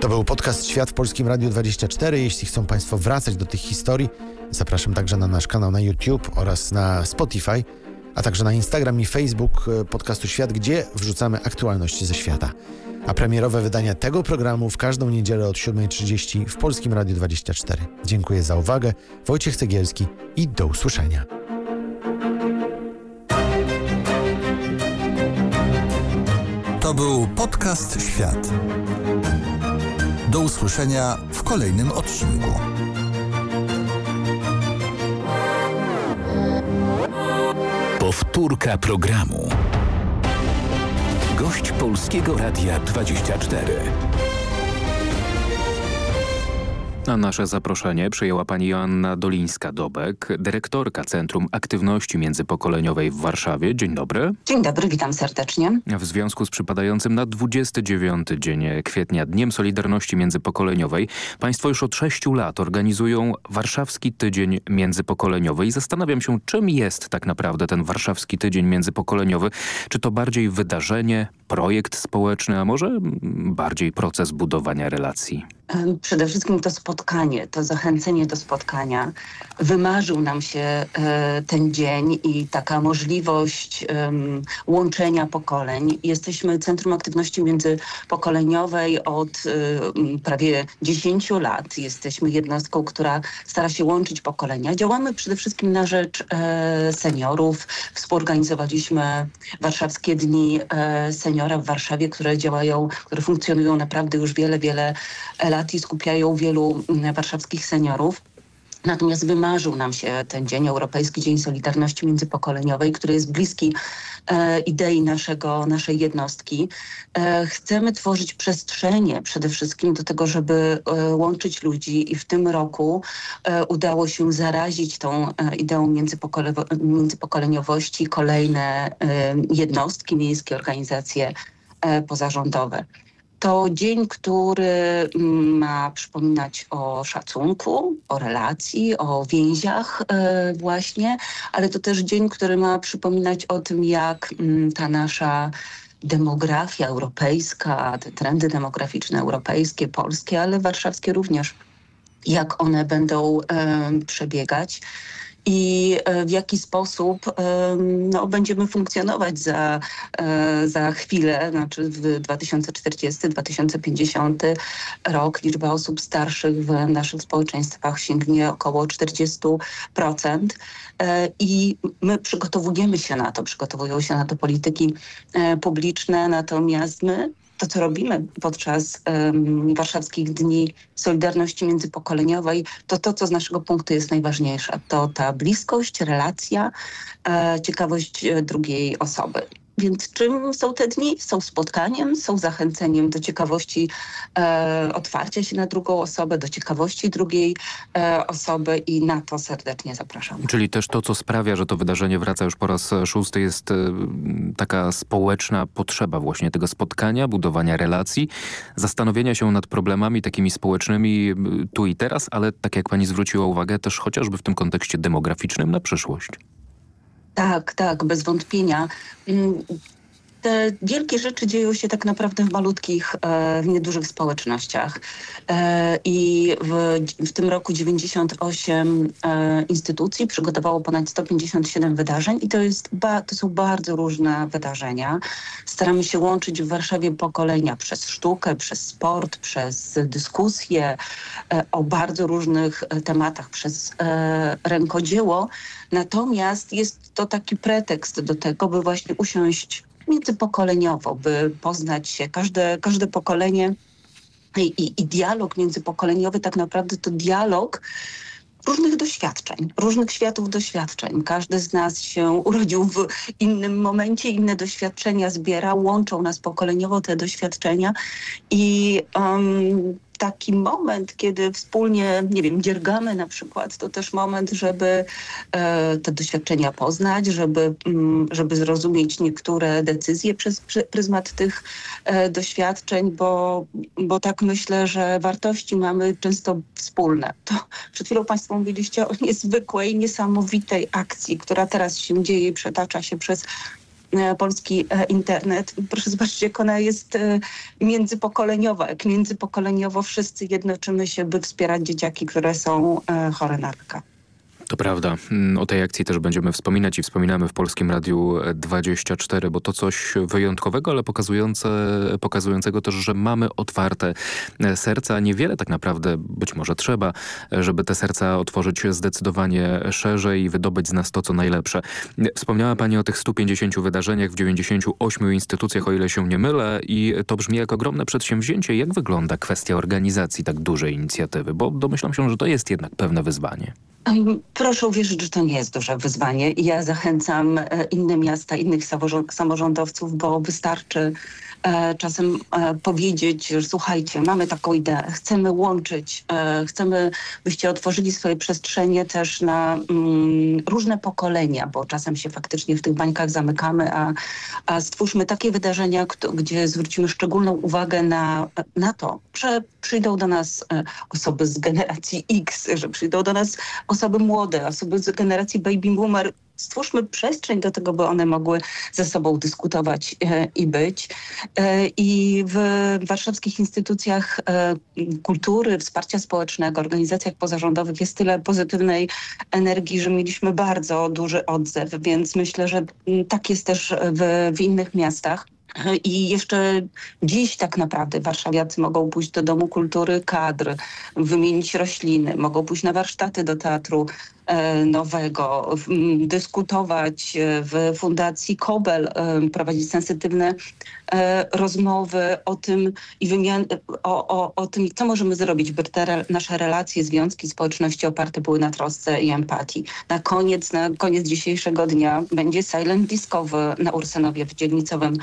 To był podcast Świat w Polskim Radiu 24. Jeśli chcą Państwo wracać do tych historii, zapraszam także na nasz kanał na YouTube oraz na Spotify, a także na Instagram i Facebook e, podcastu Świat, gdzie wrzucamy aktualności ze świata. A premierowe wydania tego programu w każdą niedzielę od 7.30 w Polskim Radiu 24. Dziękuję za uwagę. Wojciech Cegielski i do usłyszenia. To był podcast Świat. Do usłyszenia w kolejnym odcinku. Powtórka programu. Gość Polskiego Radia 24. Na nasze zaproszenie przyjęła pani Joanna Dolińska-Dobek, dyrektorka Centrum Aktywności Międzypokoleniowej w Warszawie. Dzień dobry. Dzień dobry, witam serdecznie. W związku z przypadającym na 29 dzień kwietnia Dniem Solidarności Międzypokoleniowej państwo już od 6 lat organizują Warszawski Tydzień Międzypokoleniowy i zastanawiam się, czym jest tak naprawdę ten Warszawski Tydzień Międzypokoleniowy. Czy to bardziej wydarzenie, projekt społeczny, a może bardziej proces budowania relacji? Przede wszystkim to spotkanie, to zachęcenie do spotkania. Wymarzył nam się e, ten dzień i taka możliwość łączenia pokoleń. Jesteśmy Centrum Aktywności Międzypokoleniowej od e, prawie 10 lat. Jesteśmy jednostką, która stara się łączyć pokolenia. Działamy przede wszystkim na rzecz e, seniorów. Współorganizowaliśmy Warszawskie Dni Seniora w Warszawie, które działają, które funkcjonują naprawdę już wiele, wiele lat i skupiają wielu mm, warszawskich seniorów. Natomiast wymarzył nam się ten dzień, Europejski Dzień Solidarności Międzypokoleniowej, który jest bliski e, idei naszego, naszej jednostki. E, chcemy tworzyć przestrzenie przede wszystkim do tego, żeby e, łączyć ludzi i w tym roku e, udało się zarazić tą e, ideą międzypokole międzypokoleniowości kolejne e, jednostki, miejskie organizacje pozarządowe. To dzień, który mm, ma przypominać o szacunku, o relacji, o więziach e, właśnie, ale to też dzień, który ma przypominać o tym, jak mm, ta nasza demografia europejska, te trendy demograficzne europejskie, polskie, ale warszawskie również, jak one będą przebiegać i e, w jaki sposób no, będziemy funkcjonować za, e, za chwilę, znaczy w 2040-2050 rok liczba osób starszych w naszych społeczeństwach sięgnie około 40%. E, I my przygotowujemy się na to, przygotowują się na to polityki publiczne, natomiast my to, co robimy podczas um, warszawskich dni Solidarności Międzypokoleniowej, to to, co z naszego punktu jest najważniejsze. To ta bliskość, relacja, e, ciekawość e, drugiej osoby. Więc czym są te dni? Są spotkaniem, są zachęceniem do ciekawości e, otwarcia się na drugą osobę, do ciekawości drugiej e, osoby i na to serdecznie zapraszam. Czyli też to, co sprawia, że to wydarzenie wraca już po raz szósty, jest e, taka społeczna potrzeba właśnie tego spotkania, budowania relacji, zastanowienia się nad problemami takimi społecznymi tu i teraz, ale tak jak pani zwróciła uwagę, też chociażby w tym kontekście demograficznym na przyszłość. Tak, tak, bez wątpienia. Mm, te wielkie rzeczy dzieją się tak naprawdę w malutkich, e, w niedużych społecznościach. E, I w, w tym roku 98 e, instytucji przygotowało ponad 157 wydarzeń i to, jest ba, to są bardzo różne wydarzenia. Staramy się łączyć w Warszawie pokolenia przez sztukę, przez sport, przez dyskusje o bardzo różnych tematach, przez rękodzieło. Natomiast jest to taki pretekst do tego, by właśnie usiąść międzypokoleniowo, by poznać się. Każde, każde pokolenie i, i, i dialog międzypokoleniowy tak naprawdę to dialog różnych doświadczeń, różnych światów doświadczeń. Każdy z nas się urodził w innym momencie, inne doświadczenia zbiera, łączą nas pokoleniowo te doświadczenia i um, taki moment, kiedy wspólnie, nie wiem, dziergamy na przykład, to też moment, żeby e, te doświadczenia poznać, żeby, mm, żeby zrozumieć niektóre decyzje przez pryzmat tych e, doświadczeń, bo, bo tak myślę, że wartości mamy często wspólne. To przed chwilą Państwo mówiliście o niezwykłej, niesamowitej akcji, która teraz się dzieje i przetacza się przez polski e, internet. Proszę zobaczyć, jak ona jest e, międzypokoleniowa, jak międzypokoleniowo wszyscy jednoczymy się, by wspierać dzieciaki, które są chore na raka. To prawda. Mm, o tej akcji też będziemy wspominać i wspominamy w Polskim Radiu 24, bo to coś wyjątkowego, ale pokazujące, pokazującego też, że mamy otwarte serca. Niewiele tak naprawdę być może trzeba, żeby te serca otworzyć zdecydowanie szerzej i wydobyć z nas to, co najlepsze. Wspomniała Pani o tych 150 wydarzeniach w 98 instytucjach, o ile się nie mylę i to brzmi jak ogromne przedsięwzięcie. Jak wygląda kwestia organizacji tak dużej inicjatywy? Bo domyślam się, że to jest jednak pewne wyzwanie. Proszę uwierzyć, że to nie jest duże wyzwanie. Ja zachęcam e, inne miasta, innych samorządowców, bo wystarczy czasem e, powiedzieć, że słuchajcie, mamy taką ideę, chcemy łączyć, e, chcemy, byście otworzyli swoje przestrzenie też na mm, różne pokolenia, bo czasem się faktycznie w tych bańkach zamykamy, a, a stwórzmy takie wydarzenia, gdzie zwrócimy szczególną uwagę na, na to, że przyjdą do nas osoby z generacji X, że przyjdą do nas osoby młode, osoby z generacji baby boomer, stwórzmy przestrzeń do tego, by one mogły ze sobą dyskutować e, i być. E, I w warszawskich instytucjach e, kultury, wsparcia społecznego, organizacjach pozarządowych jest tyle pozytywnej energii, że mieliśmy bardzo duży odzew, więc myślę, że tak jest też w, w innych miastach. I jeszcze dziś tak naprawdę warszawiacy mogą pójść do Domu Kultury Kadr, wymienić rośliny, mogą pójść na warsztaty do Teatru Nowego, dyskutować e, w Fundacji Kobel, e, prowadzić sensytywne rozmowy o tym i wymian o, o, o tym, co możemy zrobić, by te nasze relacje, związki, społeczności oparte były na trosce i empatii. Na koniec, na koniec dzisiejszego dnia będzie silent discowy na Ursenowie w dzielnicowym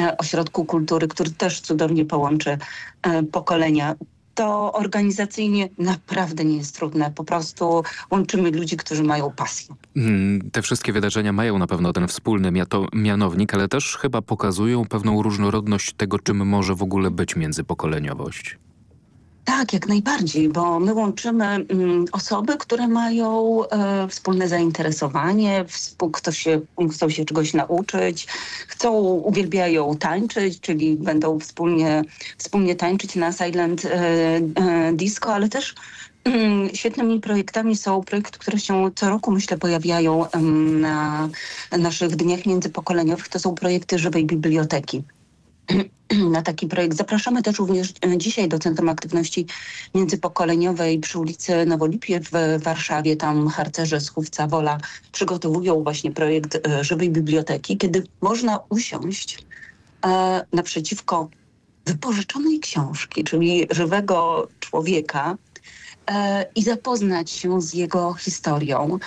E, ośrodku kultury, który też cudownie połączy e, pokolenia to organizacyjnie naprawdę nie jest trudne. Po prostu łączymy ludzi, którzy mają pasję. Hmm, te wszystkie wydarzenia mają na pewno ten wspólny mianownik, ale też chyba pokazują pewną różnorodność tego, czym może w ogóle być międzypokoleniowość. Tak, jak najbardziej, bo my łączymy mm, osoby, które mają e, wspólne zainteresowanie, chcą się, chcą się czegoś nauczyć, chcą, uwielbiają tańczyć, czyli będą wspólnie, wspólnie tańczyć na silent e, e, disco, ale też mm, Świetnymi projektami są projekty, które się co roku, myślę, pojawiają na naszych dniach międzypokoleniowych. To są projekty żywej biblioteki. na taki projekt. Zapraszamy też również e, dzisiaj do Centrum Aktywności Międzypokoleniowej przy ulicy Nowolipie w Warszawie. Tam harcerze z Chówca Wola przygotowują właśnie projekt e, Żywej Biblioteki, kiedy można usiąść e, naprzeciwko wypożyczonej książki, czyli żywego człowieka, i zapoznać się z jego historią,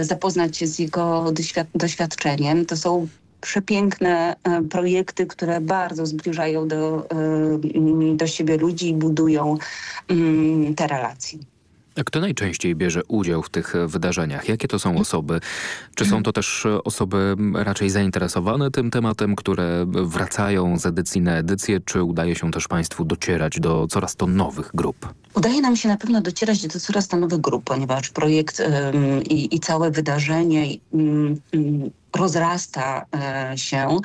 zapoznać się z jego doświadczeniem. To są przepiękne e, projekty, które bardzo zbliżają do, e, do siebie ludzi i budują mm, te relacje. A kto najczęściej bierze udział w tych wydarzeniach? Jakie to są osoby? Czy są to też osoby raczej zainteresowane tym tematem, które wracają z edycji na edycję, czy udaje się też Państwu docierać do coraz to nowych grup? Udaje nam się na pewno docierać do coraz to nowych grup, ponieważ projekt ym, i, i, całe wydarzenie ym, ym, rozrasta e, się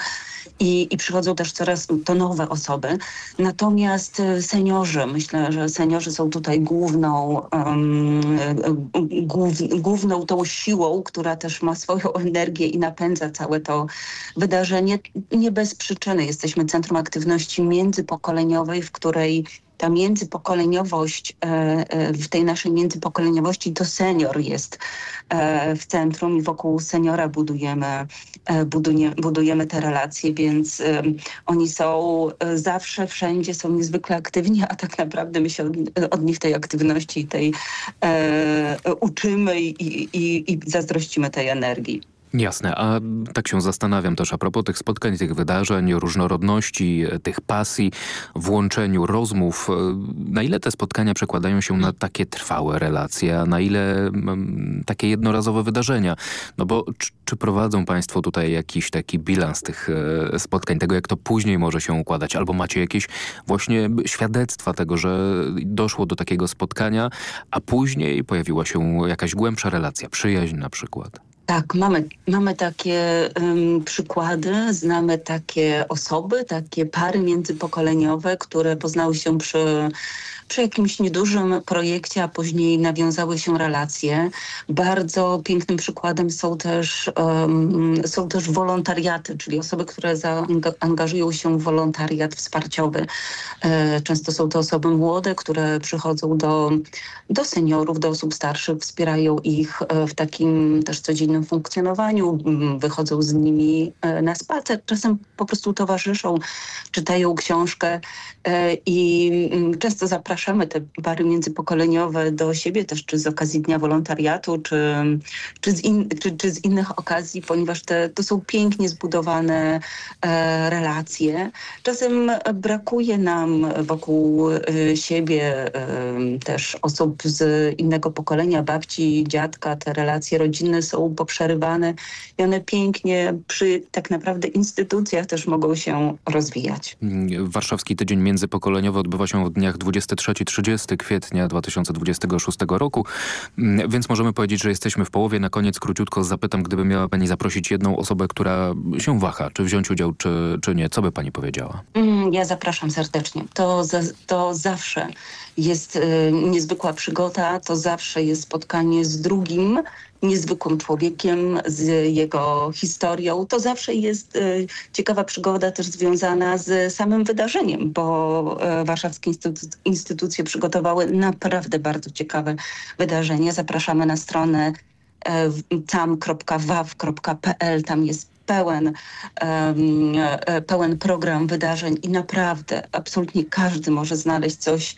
i, i przychodzą też coraz to nowe osoby. Natomiast e, seniorzy, myślę, że seniorzy są tutaj główną, um, głów, główną tą siłą, która też ma swoją energię i napędza całe to wydarzenie. Nie bez przyczyny jesteśmy Centrum Aktywności Międzypokoleniowej, w której ta międzypokoleniowość, e, e, w tej naszej międzypokoleniowości to senior jest e, w centrum i wokół seniora budujemy, budujemy, te relacje, więc oni są zawsze, wszędzie, są niezwykle aktywni, a tak naprawdę my się od, od nich tej aktywności tej uczymy i, i, i zazdrościmy tej energii. Jasne, a tak się zastanawiam też a propos tych spotkań, tych wydarzeń, różnorodności, tych pasji, włączeniu rozmów. Na ile te spotkania przekładają się na takie trwałe relacje, a na ile m, takie jednorazowe wydarzenia? No bo czy, czy prowadzą Państwo tutaj jakiś taki bilans tych e, spotkań, tego jak to później może się układać? Albo macie jakieś właśnie świadectwa tego, że doszło do takiego spotkania, a później pojawiła się jakaś głębsza relacja, przyjaźń na przykład? Tak, mamy, mamy takie um, przykłady, znamy takie osoby, takie pary międzypokoleniowe, które poznały się przy, przy jakimś niedużym projekcie, a później nawiązały się relacje. Bardzo pięknym przykładem są też, um, są też wolontariaty, czyli osoby, które zaangażują się w wolontariat wsparciowy. E, często są to osoby młode, które przychodzą do, do seniorów, do osób starszych, wspierają ich e, w takim też codziennym funkcjonowaniu, wychodzą z nimi e, na spacer, czasem po prostu towarzyszą, czytają książkę i często zapraszamy te pary międzypokoleniowe do siebie też, czy z okazji Dnia Wolontariatu, czy, czy, z, in, czy, czy z innych okazji, ponieważ te, to są pięknie zbudowane relacje. Czasem brakuje nam wokół siebie też osób z innego pokolenia, babci, dziadka, te relacje rodzinne są poprzerywane i one pięknie przy tak naprawdę instytucjach też mogą się rozwijać. Warszawski Tydzień Międzypokoleniowy odbywa się w dniach 23-30 kwietnia 2026 roku, więc możemy powiedzieć, że jesteśmy w połowie. Na koniec króciutko zapytam, gdyby miała Pani zaprosić jedną osobę, która się waha, czy wziąć udział, czy, czy nie. Co by Pani powiedziała? Ja zapraszam serdecznie. To, za, to zawsze jest y, niezwykła przygoda, to zawsze jest spotkanie z drugim, niezwykłym człowiekiem, z jego historią. To zawsze jest y, ciekawa przygoda też związana z samym wydarzeniem, bo y, warszawskie instytu instytucje przygotowały naprawdę bardzo ciekawe wydarzenie. Zapraszamy na stronę y, tam.waw.pl, tam jest pełen, um, pełen program wydarzeń i naprawdę absolutnie każdy może znaleźć coś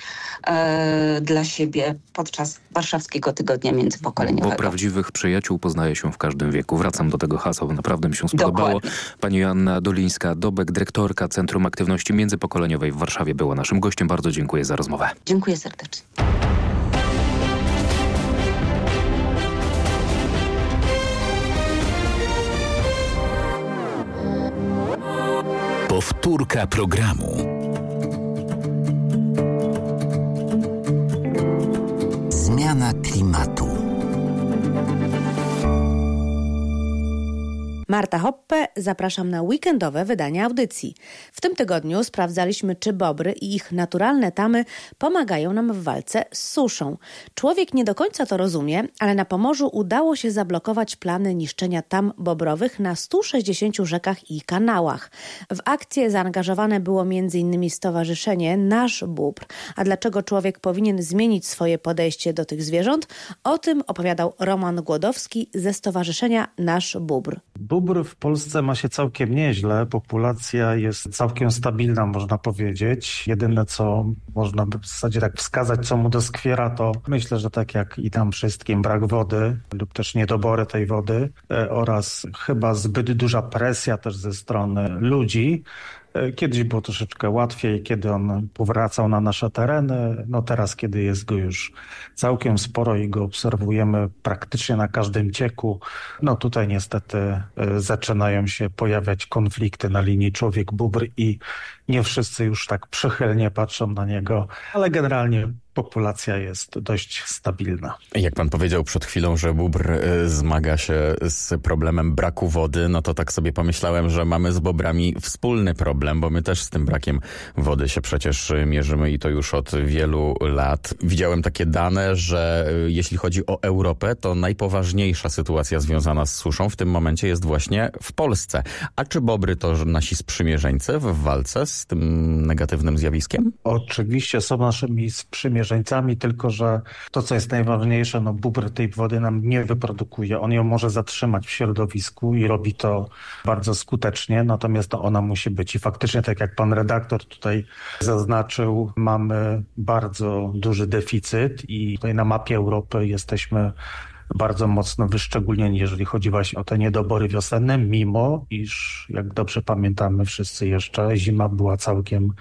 e, dla siebie podczas Warszawskiego Tygodnia Międzypokoleniowego. Bo prawdziwych przyjaciół poznaje się w każdym wieku. Wracam do tego hasła, naprawdę mi się spodobało. Dokładnie. Pani Joanna Dolińska-Dobek, dyrektorka Centrum Aktywności Międzypokoleniowej w Warszawie była naszym gościem. Bardzo dziękuję za rozmowę. Dziękuję serdecznie. Powtórka programu. Zmiana klimatu. Marta Hoppe, zapraszam na weekendowe wydanie audycji. W tym tygodniu sprawdzaliśmy, czy bobry i ich naturalne tamy pomagają nam w walce z suszą. Człowiek nie do końca to rozumie, ale na Pomorzu udało się zablokować plany niszczenia tam bobrowych na 160 rzekach i kanałach. W akcję zaangażowane było m.in. Stowarzyszenie Nasz Bóbr. A dlaczego człowiek powinien zmienić swoje podejście do tych zwierząt? O tym opowiadał Roman Głodowski ze Stowarzyszenia Nasz Bóbr. Bóbr w Polsce ma się całkiem nieźle. Populacja jest całkiem stabilna, można powiedzieć. Jedyne, co można by w zasadzie tak wskazać, co mu doskwiera, to myślę, że tak jak i tam wszystkim brak wody lub też niedobory tej wody e, oraz chyba zbyt duża presja też ze strony ludzi. E, Kiedyś było troszeczkę łatwiej, kiedy on powracał na nasze tereny. No teraz, kiedy jest go już całkiem sporo i go obserwujemy praktycznie na każdym cieku, no tutaj niestety e, zaczynają się pojawiać konflikty na linii człowiek-bóbr i nie wszyscy już tak przychylnie patrzą na niego, ale generalnie populacja jest dość stabilna. Jak pan powiedział przed chwilą, że bóbr y, zmaga się z problemem braku wody, no to tak sobie pomyślałem, że mamy z bobrami wspólny problem, bo my też z tym brakiem wody się przecież mierzymy i to już od wielu lat. Widziałem takie dane, że y, jeśli chodzi o Europę, to najpoważniejsza sytuacja związana z suszą w tym momencie jest właśnie w Polsce. A czy bobry to nasi sprzymierzeńcy w walce z tym negatywnym zjawiskiem? Oczywiście są naszymi sprzymierzeńcami, tylko że to, co jest najważniejsze, no bóbr tej wody nam nie wyprodukuje. On ją może zatrzymać w środowisku i robi to bardzo skutecznie, natomiast ona musi być. I faktycznie, tak jak pan redaktor tutaj zaznaczył, mamy bardzo duży deficyt i tutaj na mapie Europy jesteśmy bardzo mocno wyszczególnieni, jeżeli chodzi właśnie o te niedobory wiosenne, mimo iż, jak dobrze pamiętamy wszyscy jeszcze, zima była całkiem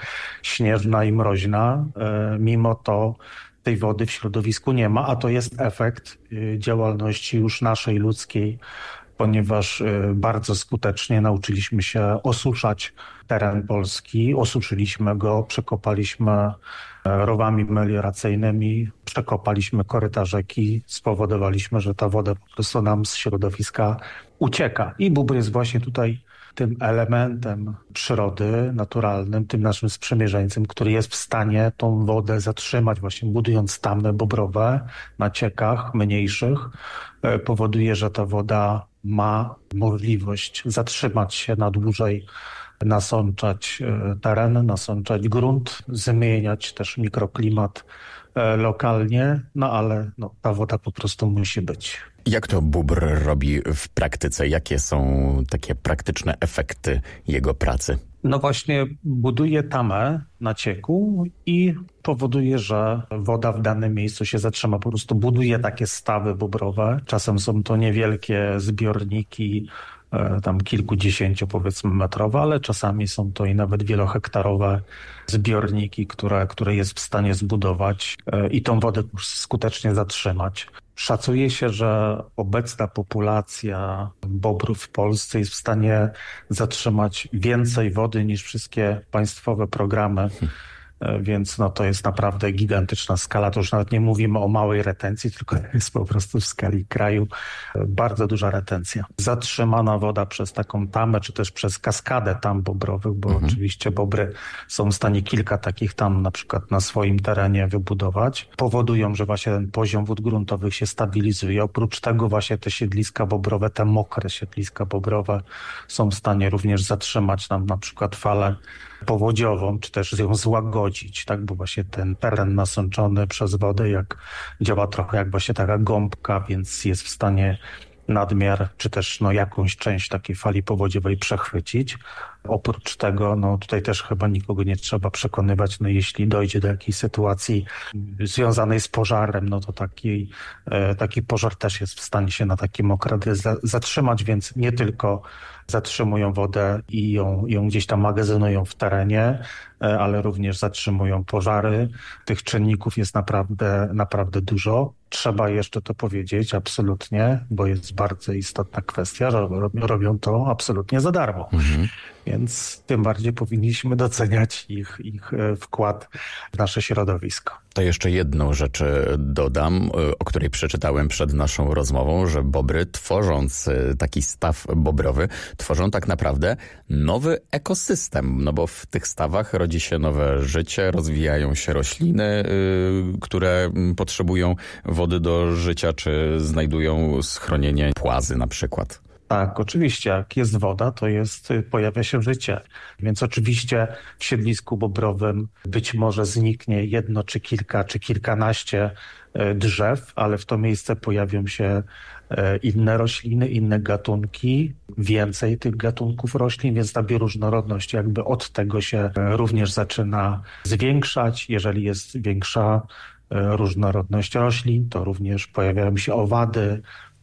śnieżna i mroźna. E, mimo to tej wody w środowisku nie ma, a to jest efekt y, działalności już naszej ludzkiej, ponieważ y, bardzo skutecznie nauczyliśmy się osuszać teren Polski, osuszyliśmy go, przekopaliśmy e, rowami melioracyjnymi, przekopaliśmy koryta rzeki, spowodowaliśmy, że ta woda po prostu nam z środowiska ucieka. I bóbr jest właśnie tutaj tym elementem przyrody naturalnym, tym naszym sprzymierzeńcem, który jest w stanie tą wodę zatrzymać, właśnie budując tamy bobrowe na ciekach mniejszych, e, powoduje, że ta woda ma możliwość zatrzymać się na dłużej nasączać e, teren, nasączać grunt, zmieniać też mikroklimat e, lokalnie, no ale no, ta woda po prostu musi być. Jak to bóbr robi w praktyce? Jakie są takie praktyczne efekty jego pracy? No właśnie buduje tamę na cieku i powoduje, że woda w danym miejscu się zatrzyma. Po prostu buduje takie stawy bobrowe. Czasem są to niewielkie zbiorniki, tam kilkudziesięciu powiedzmy metrowe, ale czasami są to i nawet wielohektarowe zbiorniki, które, które jest w stanie zbudować e, i tą wodę skutecznie zatrzymać. Szacuje się, że obecna populacja bobrów w Polsce jest w stanie zatrzymać więcej wody niż wszystkie państwowe programy E, więc no to jest naprawdę gigantyczna skala. To już nawet nie mówimy o małej retencji, tylko jest po prostu w skali kraju e, bardzo duża retencja. Zatrzymana woda przez taką tamę, czy też przez kaskadę tam bobrowych, bo mhm. oczywiście bobry są w stanie kilka takich tam na przykład na swoim terenie wybudować, powodują, że właśnie ten poziom wód gruntowych się stabilizuje. Oprócz tego właśnie te siedliska bobrowe, te mokre siedliska bobrowe są w stanie również zatrzymać nam na przykład fale powodziową, czy też ją złagodzić, tak? Bo właśnie ten teren nasączony przez wodę jak działa trochę jak właśnie taka gąbka, więc jest w stanie nadmiar, czy też no, jakąś część takiej fali powodziowej przechwycić. Oprócz tego, no tutaj też chyba nikogo nie trzeba przekonywać, no jeśli dojdzie do jakiejś sytuacji związanej z pożarem, no to taki, e, taki pożar też jest w stanie się na takim okresie zatrzymać, więc nie tylko zatrzymują wodę i ją, ją gdzieś tam magazynują w terenie, e, ale również zatrzymują pożary. Tych czynników jest naprawdę, naprawdę dużo. Trzeba jeszcze to powiedzieć, absolutnie, bo jest bardzo istotna kwestia, że robią to absolutnie za darmo. Mhm więc tym bardziej powinniśmy doceniać ich, ich e, wkład w nasze środowisko. To jeszcze jedną rzecz e, dodam, e, o której przeczytałem przed naszą rozmową, że bobry tworząc taki staw bobrowy, tworzą tak naprawdę nowy ekosystem, no bo w tych stawach rodzi się nowe życie, rozwijają się rośliny, które potrzebują wody do życia, czy znajdują schronienie płazy na przykład. Tak, oczywiście. Jak jest woda, to jest, pojawia się życie. Więc oczywiście w siedlisku bobrowym być może zniknie jedno, czy kilka, czy kilkanaście e, drzew, ale w to miejsce pojawią się e, inne rośliny, inne gatunki, więcej tych gatunków roślin, więc ta bioróżnorodność jakby od tego się również zaczyna zwiększać. Jeżeli jest większa różnorodność roślin, to również pojawiają się owady,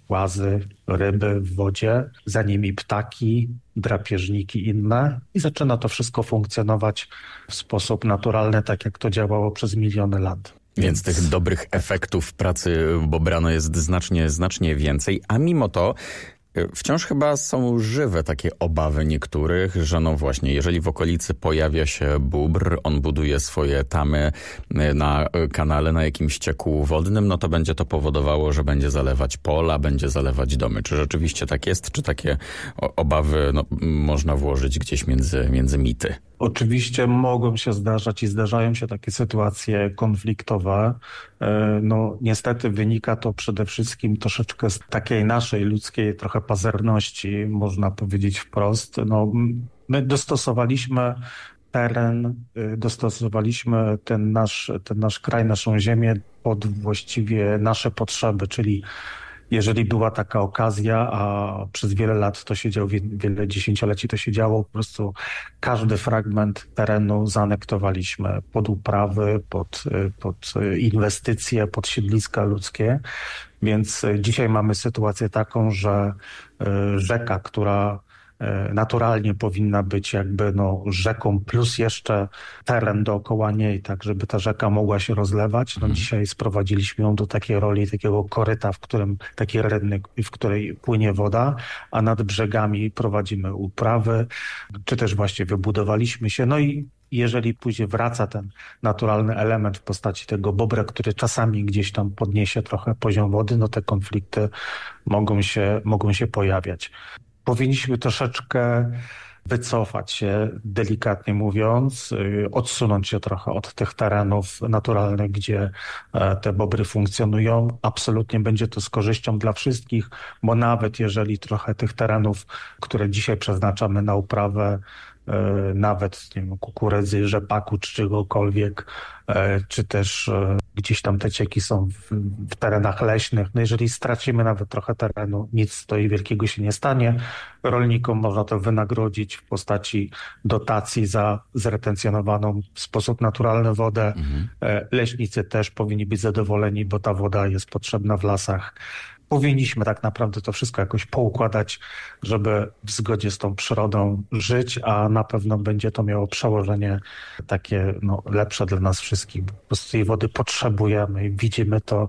łazy, ryby w wodzie, za nimi ptaki, drapieżniki inne i zaczyna to wszystko funkcjonować w sposób naturalny, tak jak to działało przez miliony lat. Więc tych dobrych efektów pracy Bobrano jest znacznie, znacznie więcej, a mimo to Wciąż chyba są żywe takie obawy niektórych, że no właśnie, jeżeli w okolicy pojawia się bóbr, on buduje swoje tamy e, na kanale, na jakimś cieku wodnym, no to będzie to powodowało, że będzie zalewać pola, będzie zalewać domy. Czy rzeczywiście tak jest? Czy takie obawy no, można włożyć gdzieś między, między mity? Oczywiście mogą się zdarzać i zdarzają się takie sytuacje konfliktowe. E, no niestety wynika to przede wszystkim troszeczkę z takiej naszej ludzkiej trochę pazerności, można powiedzieć wprost. No, my dostosowaliśmy teren, y, dostosowaliśmy ten nasz, ten nasz kraj, naszą ziemię pod właściwie nasze potrzeby, czyli jeżeli była taka okazja, a przez wiele lat to się działo, wiele dziesięcioleci to się działo, po prostu każdy fragment terenu zanektowaliśmy pod uprawy, pod, pod inwestycje, pod siedliska ludzkie. Więc dzisiaj mamy sytuację taką, że e, rzeka, która naturalnie powinna być jakby no, rzeką plus jeszcze teren dookoła niej, tak żeby ta rzeka mogła się rozlewać. No, dzisiaj sprowadziliśmy ją do takiej roli takiego koryta, w którym taki rynnek, w której płynie woda, a nad brzegami prowadzimy uprawy, czy też właśnie wybudowaliśmy się. No i jeżeli później wraca ten naturalny element w postaci tego bobra, który czasami gdzieś tam podniesie trochę poziom wody, no te konflikty mogą się, mogą się pojawiać. Powinniśmy troszeczkę wycofać się, delikatnie mówiąc, y, odsunąć się trochę od tych terenów naturalnych, gdzie e, te bobry funkcjonują. Absolutnie będzie to z korzyścią dla wszystkich, bo nawet jeżeli trochę tych terenów, które dzisiaj przeznaczamy na uprawę, nawet nie wiem, kukurydzy, rzepaku czy czegokolwiek, e, czy też gdzieś tam te cieki są w, w, terenach leśnych. No jeżeli stracimy nawet trochę terenu, nic tutaj wielkiego się nie stanie. Rolnikom można to wynagrodzić w postaci dotacji za zretencjonowaną w sposób naturalny wodę. Mhm. Leśnicy też powinni być zadowoleni, bo ta woda jest potrzebna w lasach powinniśmy tak naprawdę to wszystko jakoś poukładać, żeby w zgodzie z tą przyrodą żyć, a na pewno będzie to miało przełożenie takie no, lepsze dla nas wszystkich. Po prostu tej wody potrzebujemy i widzimy to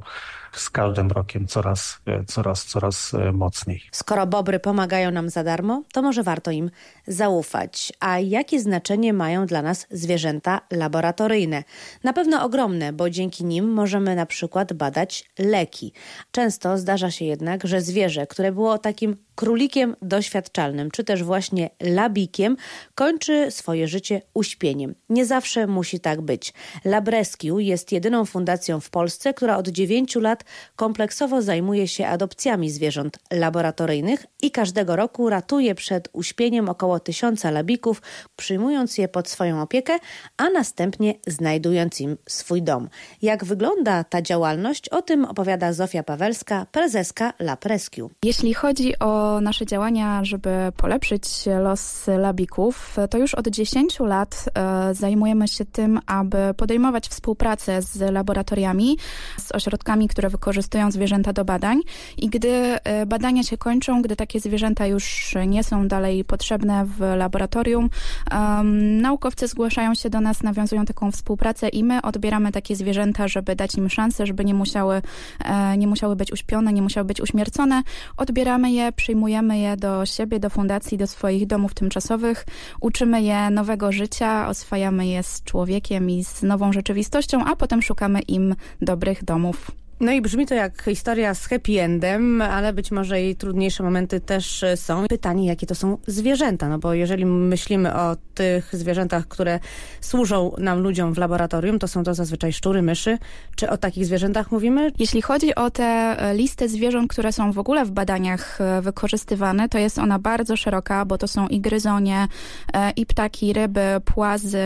z każdym rokiem coraz, coraz, coraz mocniej. Skoro bobry pomagają nam za darmo, to może warto im zaufać. A jakie znaczenie mają dla nas zwierzęta laboratoryjne? Na pewno ogromne, bo dzięki nim możemy na przykład badać leki. Często zdarza się jednak, że zwierzę, które było takim królikiem doświadczalnym, czy też właśnie labikiem, kończy swoje życie uśpieniem. Nie zawsze musi tak być. LabRescue jest jedyną fundacją w Polsce, która od 9 lat kompleksowo zajmuje się adopcjami zwierząt laboratoryjnych i każdego roku ratuje przed uśpieniem około tysiąca labików, przyjmując je pod swoją opiekę, a następnie znajdując im swój dom. Jak wygląda ta działalność, o tym opowiada Zofia Pawelska, prezeska LabRescue. Jeśli chodzi o nasze działania, żeby polepszyć los labików, to już od 10 lat e, zajmujemy się tym, aby podejmować współpracę z laboratoriami, z ośrodkami, które wykorzystują zwierzęta do badań i gdy e, badania się kończą, gdy takie zwierzęta już nie są dalej potrzebne w laboratorium, naukowcy zgłaszają się do nas, nawiązują taką współpracę i my odbieramy takie zwierzęta, żeby dać im szansę, żeby nie musiały, e, nie musiały być uśpione, nie musiały być uśmiercone. Odbieramy je, przyjmujemy przyjmujemy je do siebie, do fundacji, do swoich domów tymczasowych, uczymy je nowego życia, oswajamy je z człowiekiem i z nową rzeczywistością, a potem szukamy im dobrych domów. No i brzmi to jak historia z happy endem, ale być może jej trudniejsze momenty też są. Pytanie, jakie to są zwierzęta, no bo jeżeli myślimy o tych zwierzętach, które służą nam ludziom w laboratorium, to są to zazwyczaj szczury, myszy. Czy o takich zwierzętach mówimy? Jeśli chodzi o te listy zwierząt, które są w ogóle w badaniach e, wykorzystywane, to jest ona bardzo szeroka, bo to są i gryzonie, e, i ptaki, ryby, płazy,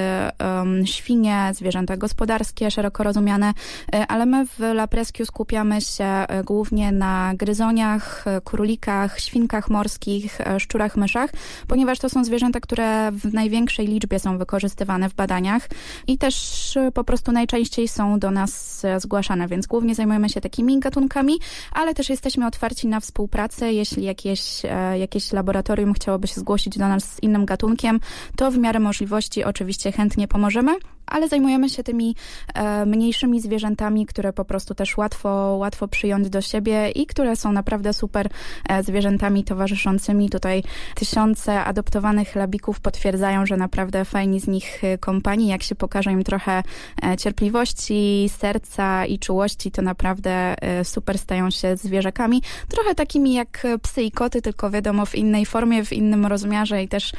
świnie, zwierzęta gospodarskie, szeroko rozumiane, e, ale my w La Skupiamy się e, głównie na gryzoniach, e, królikach, świnkach morskich, e, szczurach, myszach, ponieważ to są zwierzęta, które w największej liczbie są wykorzystywane w badaniach i też po prostu najczęściej są do nas zgłaszane, więc głównie zajmujemy się takimi gatunkami, ale też jesteśmy otwarci na współpracę. Jeśli jakieś, jakieś laboratorium chciałoby się zgłosić do nas z innym gatunkiem, to w miarę możliwości oczywiście chętnie pomożemy ale zajmujemy się tymi e, mniejszymi zwierzętami, które po prostu też łatwo, łatwo przyjąć do siebie i które są naprawdę super e, zwierzętami towarzyszącymi. Tutaj tysiące adoptowanych labików potwierdzają, że naprawdę fajni z nich e, kompanii. Jak się pokaże im trochę e, cierpliwości, serca i czułości, to naprawdę e, super stają się zwierzakami. Trochę takimi jak psy i koty, tylko wiadomo w innej formie, w innym rozmiarze i też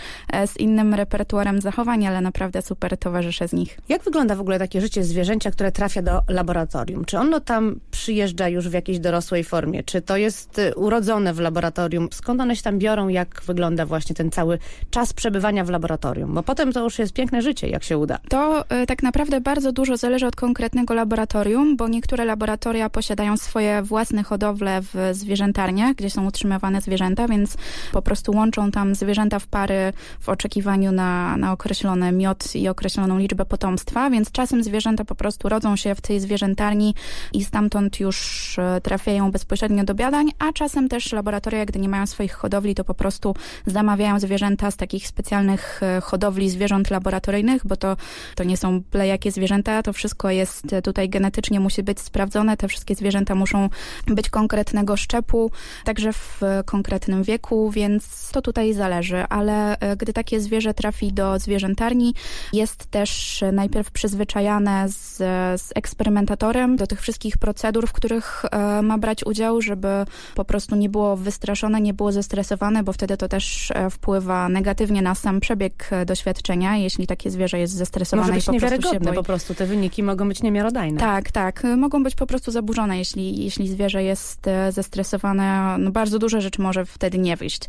z innym repertuarem zachowań, ale naprawdę super towarzysze z nich. Jak wygląda w ogóle takie życie zwierzęcia, które trafia do laboratorium? Czy ono tam przyjeżdża już w jakiejś dorosłej formie? Czy to jest y, urodzone w laboratorium? Skąd one się tam biorą? Jak wygląda właśnie ten cały czas przebywania w laboratorium? Bo potem to już jest piękne życie, jak się uda. To y, tak naprawdę bardzo dużo zależy od konkretnego laboratorium, bo niektóre laboratoria posiadają swoje własne hodowle w zwierzętarniach, gdzie są utrzymywane zwierzęta, więc po prostu łączą tam zwierzęta w pary w oczekiwaniu na, na określony miod i określoną liczbę potomstwa potomstwa, więc czasem zwierzęta po prostu rodzą się w tej zwierzętarni i stamtąd już e, trafiają bezpośrednio do badań, a czasem też laboratoria, gdy nie mają swoich hodowli, to po prostu zamawiają zwierzęta z takich specjalnych e, hodowli zwierząt laboratoryjnych, bo to, to nie są byle jakie zwierzęta, to wszystko jest e, tutaj genetycznie musi być sprawdzone, te wszystkie zwierzęta muszą być konkretnego szczepu, także w konkretnym wieku, więc to tutaj zależy, ale gdy takie zwierzę trafi do zwierzętarni, jest też najpierw przyzwyczajane z, z eksperymentatorem do tych wszystkich procedur, w których e, ma brać udział, żeby po prostu nie było wystraszone, nie było zestresowane, bo wtedy to też e, wpływa negatywnie na sam przebieg e, doświadczenia, jeśli takie zwierzę jest zestresowane Może być i po prostu się boi. po prostu te wyniki mogą być niemiarodajne. Tak, tak. Mogą być po prostu zaburzone, jeśli, jeśli zwierzę jest zestresowane. No bardzo dużo rzeczy może wtedy nie wyjść.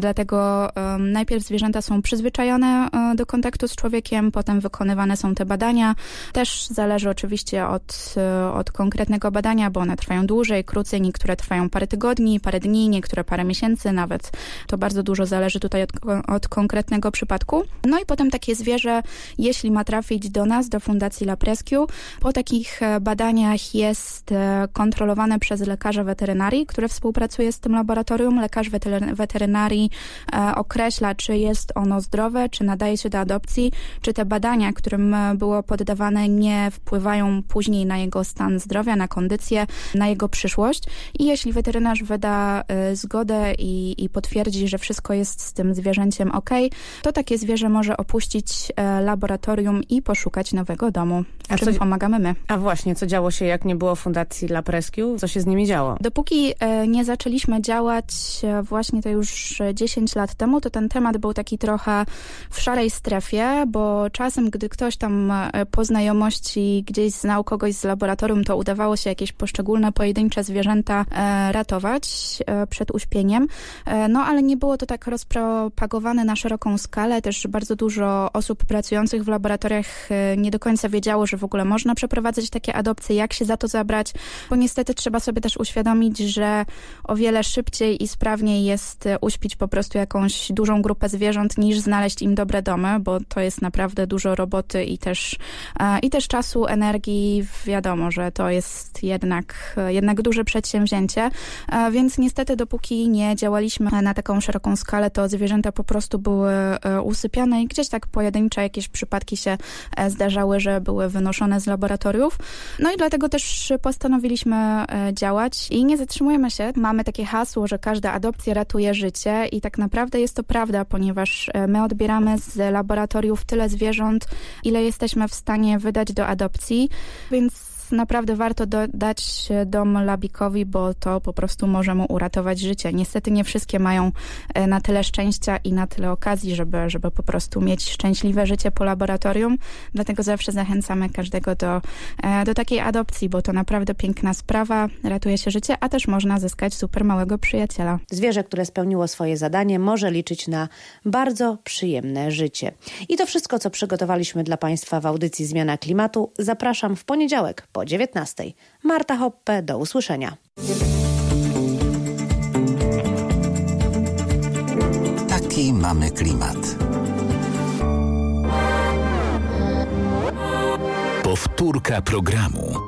Dlatego najpierw zwierzęta są przyzwyczajone do kontaktu z człowiekiem, potem wykonywane są te badania. Też zależy oczywiście od, od konkretnego badania, bo one trwają dłużej, krócej, niektóre trwają parę tygodni, parę dni, niektóre parę miesięcy nawet. To bardzo dużo zależy tutaj od, od konkretnego przypadku. No i potem takie zwierzę, jeśli ma trafić do nas, do Fundacji La Prescue, po takich e, badaniach jest e, kontrolowane przez lekarza weterynarii, który współpracuje z tym laboratorium. Lekarz weterynarii e, określa, czy jest ono zdrowe, czy nadaje się do adopcji, czy te badania, którym było poddawane, nie wpływają później na jego stan zdrowia, na kondycję, na jego przyszłość. I jeśli weterynarz wyda y, zgodę i, i potwierdzi, że wszystko jest z tym zwierzęciem ok, to takie zwierzę może opuścić e, laboratorium i poszukać nowego domu, w a czym co, pomagamy my. A właśnie, co działo się, jak nie było Fundacji La Prescue? Co się z nimi działo? Dopóki e, nie zaczęliśmy działać e, właśnie to już 10 lat temu, to ten temat był taki trochę w szarej strefie, bo czasem, gdy ktoś tam po znajomości gdzieś znał kogoś z laboratorium, to udawało się jakieś poszczególne pojedyncze zwierzęta e, ratować e, przed uśpieniem. E, no ale nie było to tak rozpropagowane na szeroką skalę. Też bardzo dużo osób pracujących w laboratoriach nie do końca wiedziało, że w ogóle można przeprowadzać takie adopcje, jak się za to zabrać, bo niestety trzeba sobie też uświadomić, że o wiele szybciej i sprawniej jest uśpić po prostu jakąś dużą grupę zwierząt, niż znaleźć im dobre domy, bo to jest naprawdę dużo roboty i też, i też czasu, energii. Wiadomo, że to jest jednak, jednak duże przedsięwzięcie, e, więc niestety dopóki nie działaliśmy na taką szeroką skalę, to zwierzęta po prostu były e, usypiane i gdzieś tak pojedyncze jakieś przypadki się e, zdarzały, że były wynoszone z laboratoriów. No i dlatego też postanowiliśmy działać i nie zatrzymujemy się. Mamy takie hasło, że każda adopcja ratuje życie i tak naprawdę jest to prawda, ponieważ my odbieramy z laboratoriów tyle zwierząt, ile jesteśmy w stanie wydać do adopcji, więc naprawdę warto dać dom Labikowi, bo to po prostu może mu uratować życie. Niestety nie wszystkie mają e, na tyle szczęścia i na tyle okazji, żeby, żeby po prostu mieć szczęśliwe życie po laboratorium. Dlatego zawsze zachęcamy każdego do, e, do takiej adopcji, bo to naprawdę piękna sprawa, ratuje się życie, a też można zyskać super małego przyjaciela. Zwierzę, które spełniło swoje zadanie, może liczyć na bardzo przyjemne życie. I to wszystko, co przygotowaliśmy dla Państwa w audycji Zmiana Klimatu. Zapraszam w poniedziałek po 19. Marta Hoppe, do usłyszenia. Taki mamy klimat. Powtórka programu.